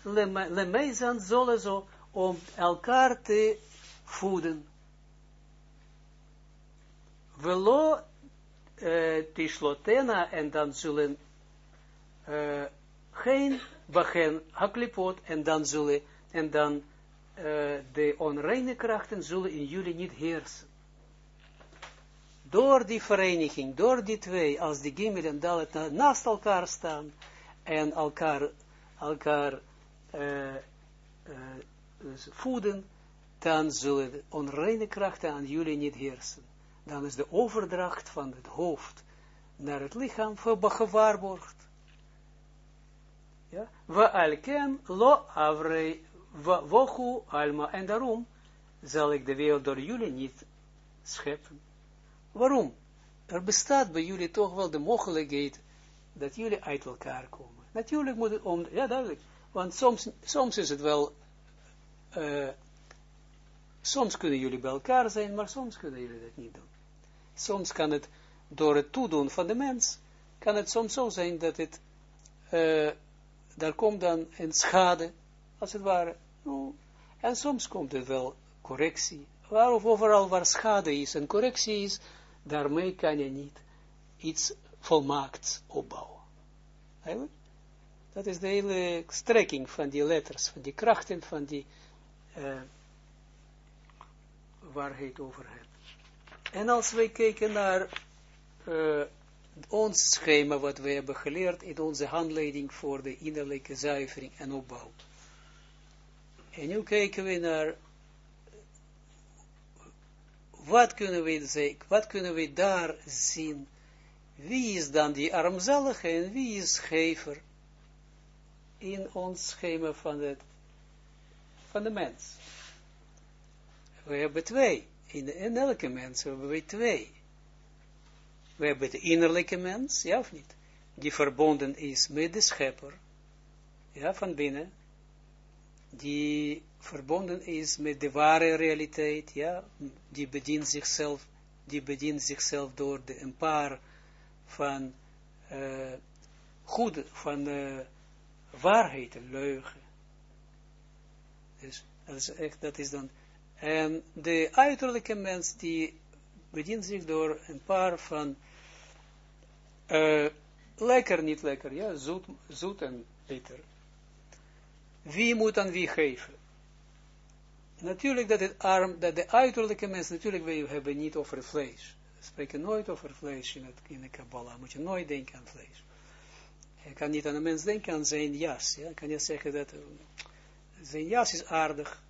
lemezan zullen zo, om elkaar te voeden. Velo uh, tishlotena, en dan zullen uh, geen haklipot, en dan zullen, en dan uh, de onreine krachten zullen in jullie niet heersen door die vereniging, door die twee, als die Gimel en Dalet naast elkaar staan, en elkaar, elkaar uh, voeden, dan zullen de onreine krachten aan jullie niet heersen. Dan is de overdracht van het hoofd naar het lichaam gewaarborgd. Ja? We alken lo avrei wochu alma. En daarom zal ik de wereld door jullie niet scheppen. Waarom? Er bestaat bij jullie toch wel de mogelijkheid dat jullie uit elkaar komen. Natuurlijk moet het om, ja duidelijk, want soms, soms is het wel, uh, soms kunnen jullie bij elkaar zijn, maar soms kunnen jullie dat niet doen. Soms kan het door het toedoen van de mens, kan het soms zo zijn dat het, uh, daar komt dan een schade, als het ware. Nou, en soms komt het wel correctie, waar of overal waar schade is en correctie is, daarmee kan je niet iets volmaakt opbouwen. Dat is de hele strekking van die letters, van die krachten, van die uh, waarheid over het. En als wij kijken naar uh, ons schema, wat we hebben geleerd in onze handleiding voor de innerlijke zuivering en opbouw. En nu kijken we naar wat kunnen we wat kunnen we daar zien? Wie is dan die armzalige en wie is gever in ons schema van, het, van de mens? We hebben twee. In, in elke mens hebben we twee. We hebben de innerlijke mens, ja of niet? Die verbonden is met de schepper. Ja, van binnen. Die verbonden is met de ware realiteit, ja, die bedient zichzelf die bedient zichzelf door de, een paar van uh, goede, van uh, waarheid en leugen. Dus dat is echt, dat is dan, en de uiterlijke mens die bedient zich door een paar van uh, lekker, niet lekker, ja, zoet, zoet en bitter. Wie moet aan wie geven? Natuurlijk dat het arm, dat de uiterlijke mens, natuurlijk we hebben niet over vlees. We spreken nooit over vlees in, het, in de Kabbalah. Moet je nooit denken aan vlees. Je kan niet aan een mens denken aan zijn jas. Ja? kan je zeggen dat zijn jas is aardig.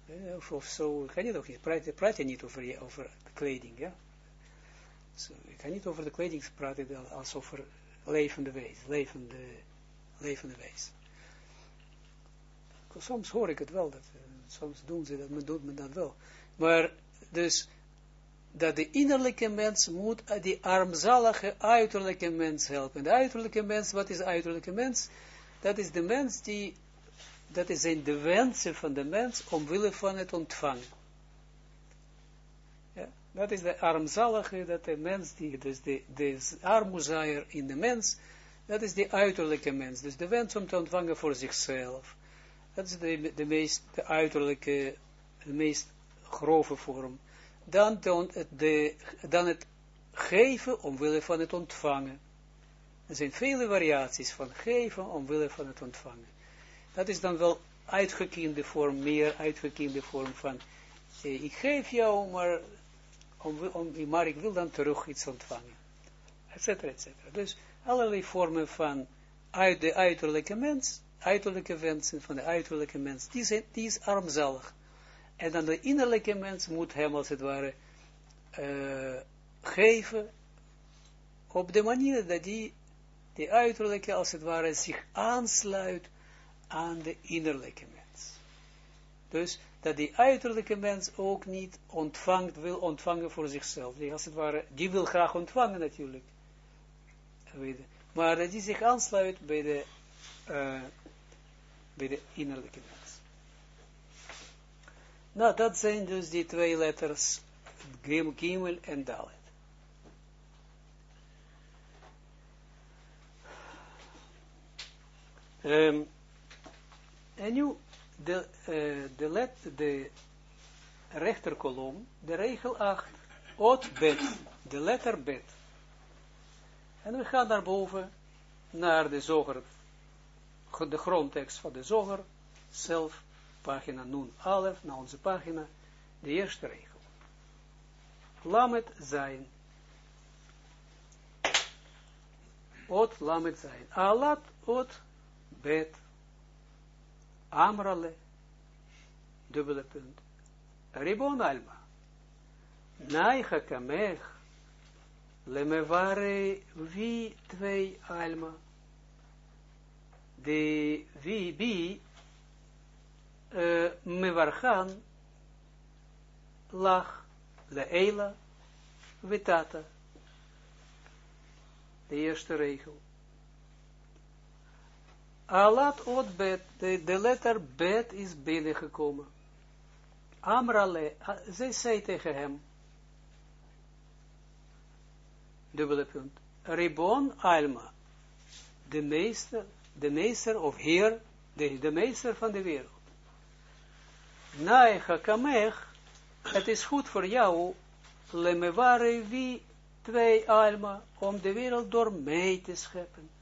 Of, zo. Kan je ook niet. Praat, praat je niet over, over kleding. Ja? So, je kan niet over de kleding praten als over levende wees. Levende, levende wees. Soms hoor ik het wel. Dat, uh, soms doen ze dat, men doet men dat wel. Maar dus dat de innerlijke mens moet die armzalige uiterlijke mens helpen. De uiterlijke mens, wat is de uiterlijke mens? Dat is de mens die, dat zijn de wensen van de mens omwille van het ontvangen. Ja, dat is de armzalige, dat de mens, die, dus de, de armoezaaier in de mens, dat is de uiterlijke mens. Dus de wens om te ontvangen voor zichzelf. Dat is de, de meest de uiterlijke, de meest grove vorm dan, de, de, dan het geven omwille van het ontvangen. Er zijn vele variaties van geven omwille van het ontvangen. Dat is dan wel uitgekiende vorm, meer uitgekiende vorm van, eh, ik geef jou, maar, om, maar ik wil dan terug iets ontvangen. Etcetera, etcetera. Dus allerlei vormen van uit de uiterlijke mens, uiterlijke wensen van de uiterlijke mens, die, zijn, die is armzalig. En dan de innerlijke mens moet hem als het ware uh, geven op de manier dat die, die uiterlijke als het ware zich aansluit aan de innerlijke mens. Dus dat die uiterlijke mens ook niet ontvangt, wil ontvangen voor zichzelf. Die, als het ware, die wil graag ontvangen natuurlijk. Maar dat die zich aansluit bij de, uh, bij de innerlijke mens. Nou, dat zijn dus die twee letters, Gimel en Dalet. Um, en nu de, uh, de, let, de rechterkolom, de regel 8, ot bet, de letter bet. En we gaan naar boven, naar de zoger, de grondtekst van de zoger, zelf, pagina Nun Alef, naar onze pagina, de eerste regel. Lamet zijn. Ot lamet zijn. Alat ot bet. Amrale. Dubbele punt. Ribon alma. Naicha kamech. Lemevare vi twee alma. De vi bi uh, mevarchan lach leela vitata. De eerste regel. Alat ot bet, de, letter bet is binnengekomen. Amrale, zij zei tegen hem, dubbele punt, Ribon Alma, de meester, de meester of heer, de, de meester van de wereld. Naecha kamech, het is goed voor jou, lemevare wie twee alma, om de wereld door mij te scheppen.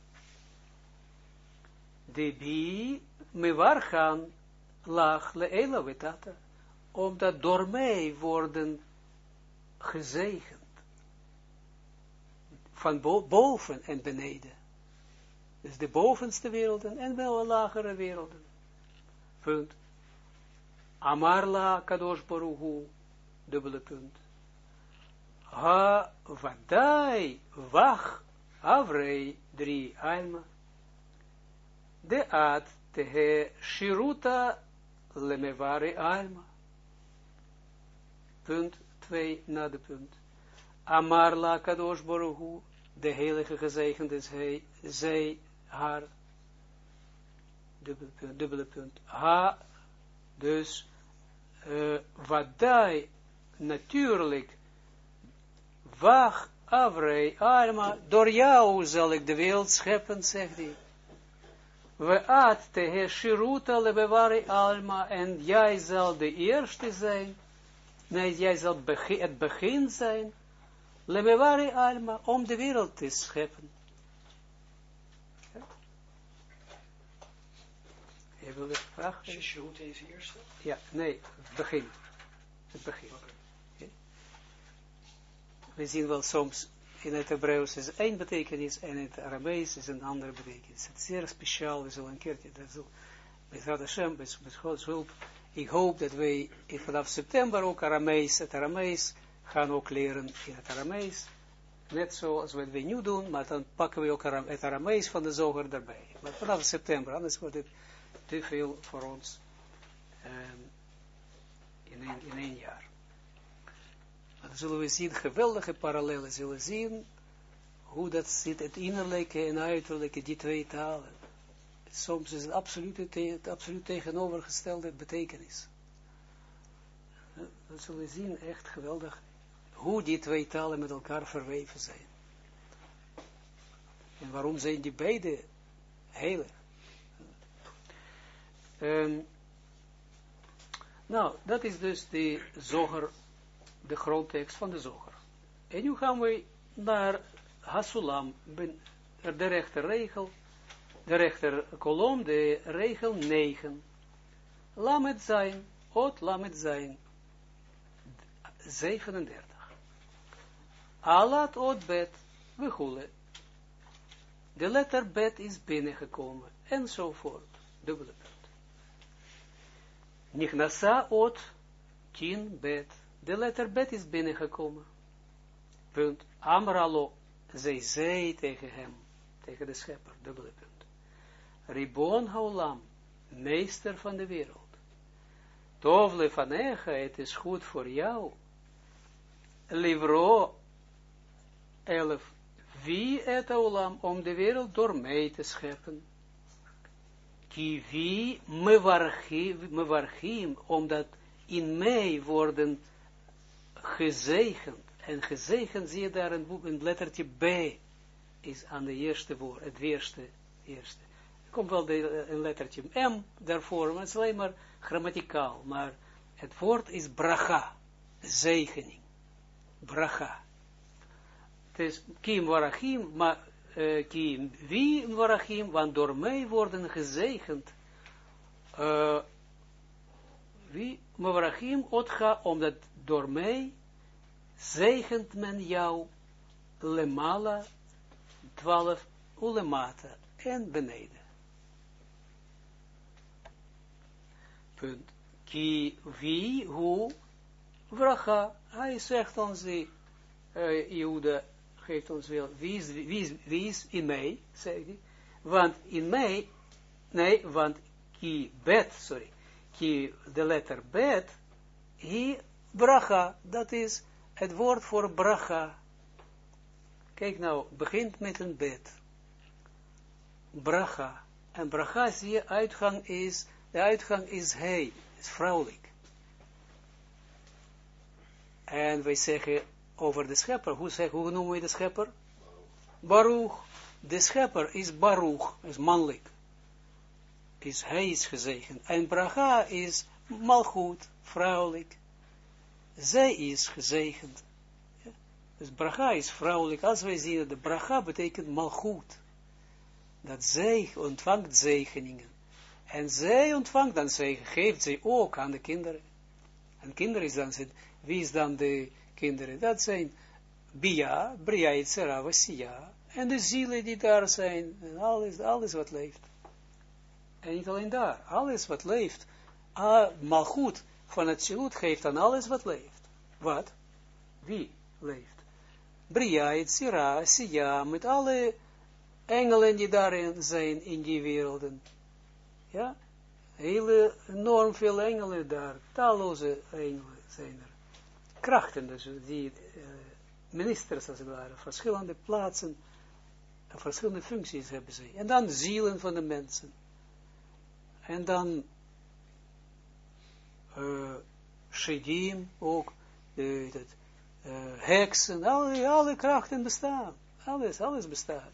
De bi mevar gaan lag leela wetata, omdat door mij worden gezegend. Van boven en beneden. Dus de bovenste werelden en wel lagere werelden. Punt. Amarla kadosh baruhu, dubbele punt. Ha vadai wach avrei drie alma. De at tehe shiruta lemevari alma. Punt 2 na de punt. Amarla kadosh baruhu, de heilige gezegend is hij, zij, haar, dubbele punt, dubbele punt. Ha dus uh, wat daar natuurlijk Wacht, Avrei, Alma, door jou zal ik de wereld scheppen, zegt hij. We at te shiruta lebevari Alma, en jij zal de eerste zijn, nee, jij zal het begin zijn, lebevari Alma, om de wereld te scheppen. Je wil het vragen? Shirut is eerste? Ja, nee, het begin. Het begin. We zien wel soms in het Hebreeuws is één betekenis en in het Aramees is een andere betekenis. Het is zeer speciaal, we zullen een keertje, dat zo, met God Hashem, met, met Gods hulp, ik hoop dat wij vanaf september ook Aramees, het Aramees, gaan ook leren in het Aramees. Net zoals we het nu doen, maar dan pakken we ook het Aramees van de zoger erbij. Maar vanaf september, anders wordt het te veel voor ons um, in, in één jaar. Zullen we zien, geweldige parallellen, zullen zien hoe dat zit, het innerlijke en uiterlijke, die twee talen. Soms is het absoluut, het absoluut tegenovergestelde betekenis. Dan zullen we zien, echt geweldig, hoe die twee talen met elkaar verweven zijn. En waarom zijn die beide heilig? Um, nou, dat is dus de zoger de grondtekst van de zoger. En nu gaan we naar Hasulam, de rechter regel, de rechter kolom, de regel 9. Lamet zijn, ot lamet zijn, 37. Alat ot bet, we goelen. De letter bet is binnengekomen, enzovoort. Dubbele punt. Nichnasa ot, tien bet de letter bet is binnengekomen. Punt. Amralo, zij zei tegen hem, tegen de schepper, dubbele punt. Ribon haulam, meester van de wereld. Tov lefanecha, het is goed voor jou. Livro, elf, wie het olam, om de wereld door mij te scheppen. Ki wie me warchim, omdat in mij worden gezegend. En gezegend zie je daar een, boek, een lettertje B is aan de eerste woord, het eerste, eerste. Er komt wel eh, een lettertje M daarvoor, maar het is alleen maar grammaticaal. Maar het woord is bracha, zegening. Bracha. Het is kim warachim, maar uh, kim wie warachim, want door mij worden gezegend. Uh, wie warachim otga, omdat door mij zegent men jou lemala, twaalf, ulemata en beneden. Punt. Ki, wie, hoe, vracha. Hij zegt ons, die uh, Jude geeft ons wel, wie is, wie in mij, zegt hij. Want in mij, nee, want ki bet, sorry, ki de letter bet, hier bracha, dat is het woord voor bracha. Kijk nou, begint met een bed. Bracha. En bracha zie je, uitgang is, de uitgang is hij, is vrouwelijk. En wij zeggen over de schepper, hoe, zeg, hoe noemen we de schepper? Baruch. De schepper is Baruch, is mannelijk. Is hij is gezegend. En bracha is malgoed, vrouwelijk zij is gezegend. Ja? Dus bracha is vrouwelijk. Als wij zien dat bracha betekent malgoed. Dat zij ontvangt zegeningen. En zij ontvangt dan zegen, geeft zij ook aan de kinderen. En kinderen is dan, wie is dan de kinderen? Dat zijn Bia, Bria, Yitzera, Vasia. En de zielen die daar zijn. En alles, alles wat leeft. En niet alleen daar. Alles wat leeft. Ah, malgoed van het zilut geeft aan alles wat leeft. Wat? Wie leeft? Bria, Sira, Sia, met alle engelen die daarin zijn, in die werelden. Ja? Hele enorm veel engelen daar, talloze engelen zijn er. Krachten, dus die uh, ministers als het ware, verschillende plaatsen, verschillende functies hebben ze. En dan zielen van de mensen. En dan uh, Shedim ook, uh, dat, heksen, alle, alle krachten bestaan. Alles, alles bestaat.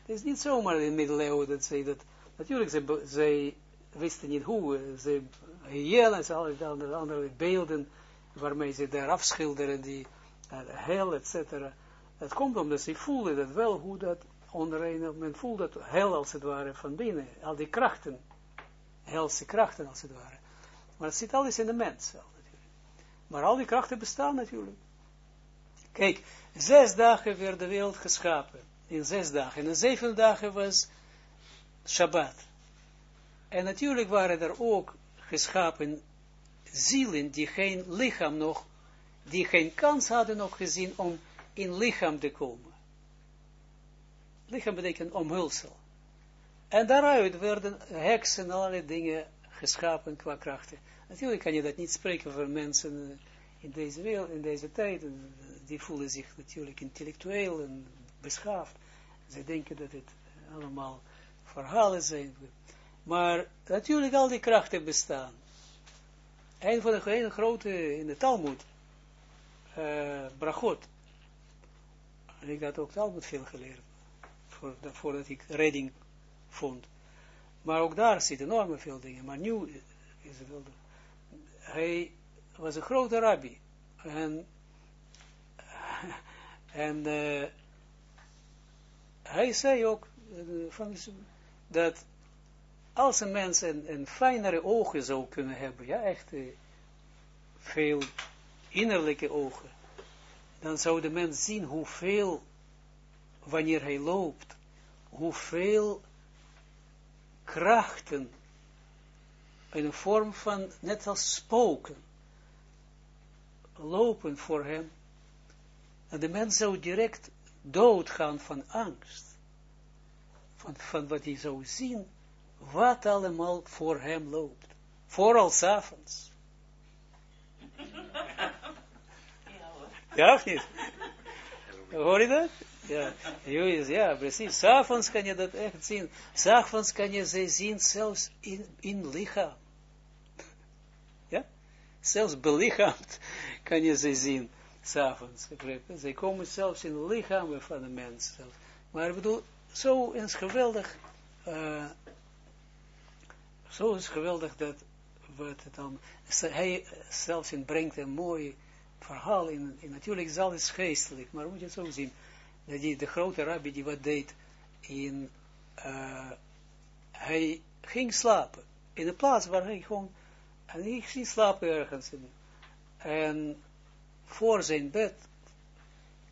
Het is niet zomaar in de middeleeuwen dat zij dat, natuurlijk, zij, zij wisten niet hoe, ze hyenas, alle andere, andere beelden, waarmee ze daar afschilderen, die uh, hel, et cetera. Het komt omdat ze voelen dat wel, hoe dat onder men voelt dat hel als het ware van binnen, al die krachten, helse krachten als het ware. Maar het zit alles in de mens zelf natuurlijk. Maar al die krachten bestaan natuurlijk. Kijk, zes dagen werd de wereld geschapen. In zes dagen. En in zeven dagen was Shabbat. En natuurlijk waren er ook geschapen zielen die geen lichaam nog, die geen kans hadden nog gezien om in lichaam te komen. Lichaam betekent omhulsel. En daaruit werden heksen en allerlei dingen geschapen qua krachten. Natuurlijk kan je dat niet spreken voor mensen eh, in deze wereld, in deze tijd. Die voelen zich natuurlijk intellectueel en beschaafd. Ze denken dat het allemaal verhalen zijn. Maar natuurlijk al die krachten bestaan. Een van de hele grote in de Talmud, uh, Brachot. En ik had ook Talmud veel geleerd, voor, voordat ik redding vond. Maar ook daar zitten enorm veel dingen. Maar nu is het wel... Hij was een grote rabbi. En, en uh, hij zei ook uh, van, dat als een mens een, fijnere ogen zou kunnen hebben, ja, echt uh, veel innerlijke ogen, dan zou de mens zien hoeveel, wanneer hij loopt, hoeveel krachten in een vorm van, net als spoken, lopen voor hem. En de mens zou direct doodgaan van angst. Van, van wat hij zou zien, wat allemaal voor hem loopt. Vooral s'avonds. Ja of niet? Hoor je dat? Ja, ja, precies. S'avonds kan je dat echt zien. S'avonds kan je ze zien zelfs in, in lichaam. Ja? Zelfs belichaamd kan je ze zien. S'avonds. Ze komen zelfs in lichamen van de mens. Maar ik bedoel, zo is geweldig. Uh, zo is geweldig dat wat het dan. Hij zelfs in brengt een mooi verhaal in, in natuurlijk is alles geestelijk, maar moet je het zo zien die, de grote rabbi die wat deed, in, hij ging slapen, in de plaats waar hij gewoon, en hij ging slapen ergens, in, en voor zijn bed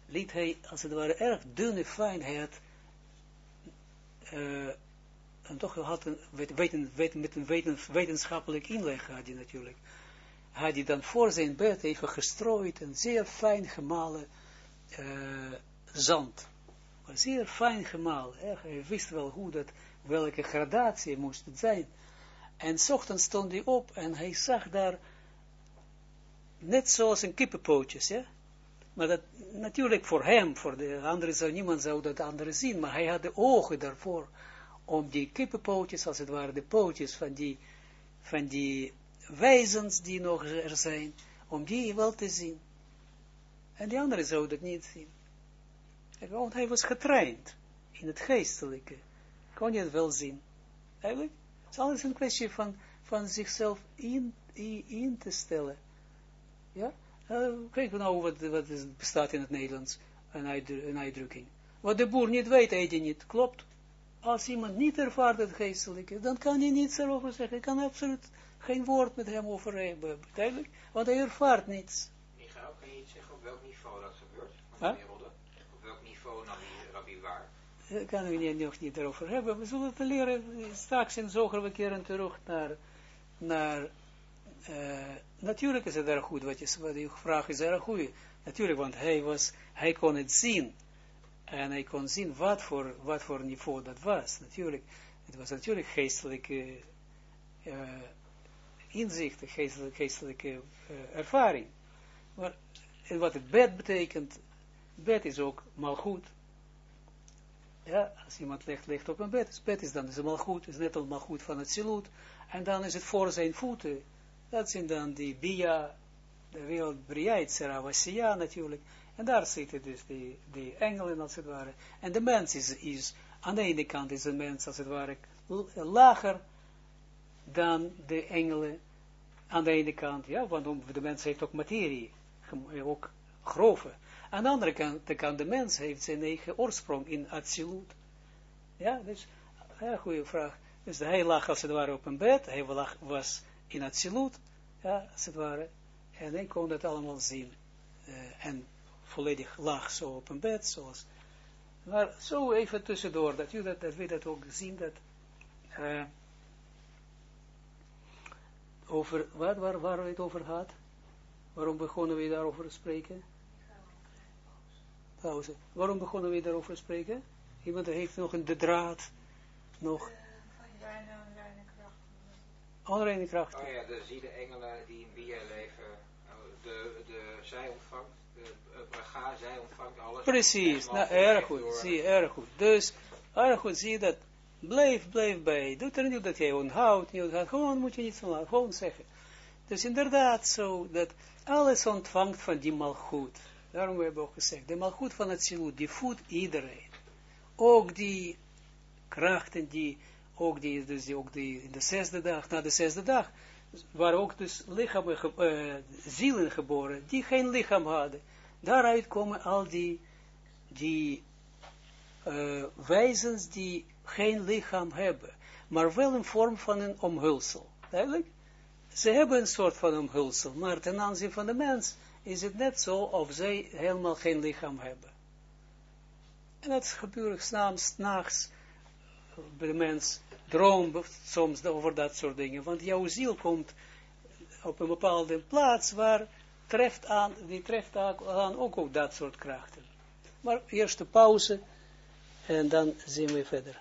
liet hij, als het ware, erg dunne fijn, hij had, uh, en toch had een, weten, weten, met een weten, wetenschappelijk inleg had hij natuurlijk, had hij dan voor zijn bed even gestrooid, en zeer fijn gemalen, zand. Maar zeer fijn gemaal. Hij wist wel hoe dat, welke gradatie moest het zijn. En ochtends stond hij op en hij zag daar, net zoals een kippenpootjes, ja. Maar dat, natuurlijk voor hem, voor de anderen zou niemand zou dat andere zien, maar hij had de ogen daarvoor, om die kippenpootjes, als het ware de pootjes van die, van die wijzens die nog er zijn, om die wel te zien. En die anderen zouden dat niet zien. Want hij was getraind in het geestelijke. Kon je het wel zien. Eigenlijk, het is alles een kwestie van, van zichzelf in, in, te stellen. Ja? Uh, kijk nou wat, wat is, bestaat in het Nederlands, een, een uitdrukking. Wat de boer niet weet, eet hij niet. Klopt. Als iemand niet ervaart het geestelijke, dan kan hij niets erover zeggen. Ik kan absoluut geen woord met hem over hebben. Duidelijk? Want hij ervaart niets. Michael, kan je iets zeggen op welk niveau dat gebeurt? Huh? Kan we nog niet erover hebben. We zullen het leren straks in zoger we keren terug naar, naar uh, natuurlijk is het erg goed, wat je, wat je vraagt is erg goed. Natuurlijk, want hij, was, hij kon het zien. En hij kon zien wat voor, wat voor niveau dat was. Natuurlijk, het was natuurlijk geestelijke uh, inzicht, geestelijke, uh, ervaring. Maar en wat het bed betekent, bed is ook mal goed. Ja, als iemand ligt, op een bed, het bed is dan is het goed, is net allemaal goed van het siloet. En dan is het voor zijn voeten. Dat zijn dan die bia, de wereld Briait Seravasia natuurlijk, en daar zitten dus die, die engelen als het ware, en de mens is, is, aan de ene kant is een mens als het ware lager dan de engelen, aan de ene kant, ja, want de mens heeft ook materie, ook grove. Aan de andere kant, de, mens heeft zijn eigen oorsprong in Atsilut. Ja, dus, ja, goede vraag. Dus hij lag als het ware op een bed, hij lag, was in Atsilut, ja, als het ware, en hij kon dat allemaal zien. Uh, en volledig lag zo op een bed, zoals, maar zo even tussendoor, dat, u dat, dat we dat ook zien, dat, uh, over, wat, waar, waar we het over had? Waarom begonnen we daarover te spreken? Pauze. Waarom begonnen we daarover te spreken? Iemand heeft nog een de draad, nog... Onreine kracht. Oh ja, de zie de engelen die in Bia leven, de, de, zij ontvangt, de braga, zij ontvangt alles. Precies, nou, erg goed, zie erg goed. Dus, erg goed, zie je dat, blijf, blijf bij, doe er niet dat jij onthoudt, niet onthoudt, gewoon moet je niet van gewoon zeggen. Dus inderdaad zo, dat alles ontvangt van die malgoed. Daarom hebben we ook gezegd, de malgoed van het zilut, die voedt iedereen. Ook die krachten die, ook die, dus die, ook die, in de zesde dag, na de zesde dag, waren ook dus lichamen, uh, zielen geboren, die geen lichaam hadden. Daaruit komen al die, die uh, wijzens die geen lichaam hebben, maar wel in vorm van een omhulsel. Duidelijk? Ze hebben een soort van omhulsel, maar ten aanzien van de mens is het net zo of zij helemaal geen lichaam hebben. En dat gebeurt s'nachts, nachts, de mens droomt soms over dat soort dingen, want jouw ziel komt op een bepaalde plaats waar treft aan, die treft aan ook, ook dat soort krachten. Maar eerst de pauze en dan zien we verder.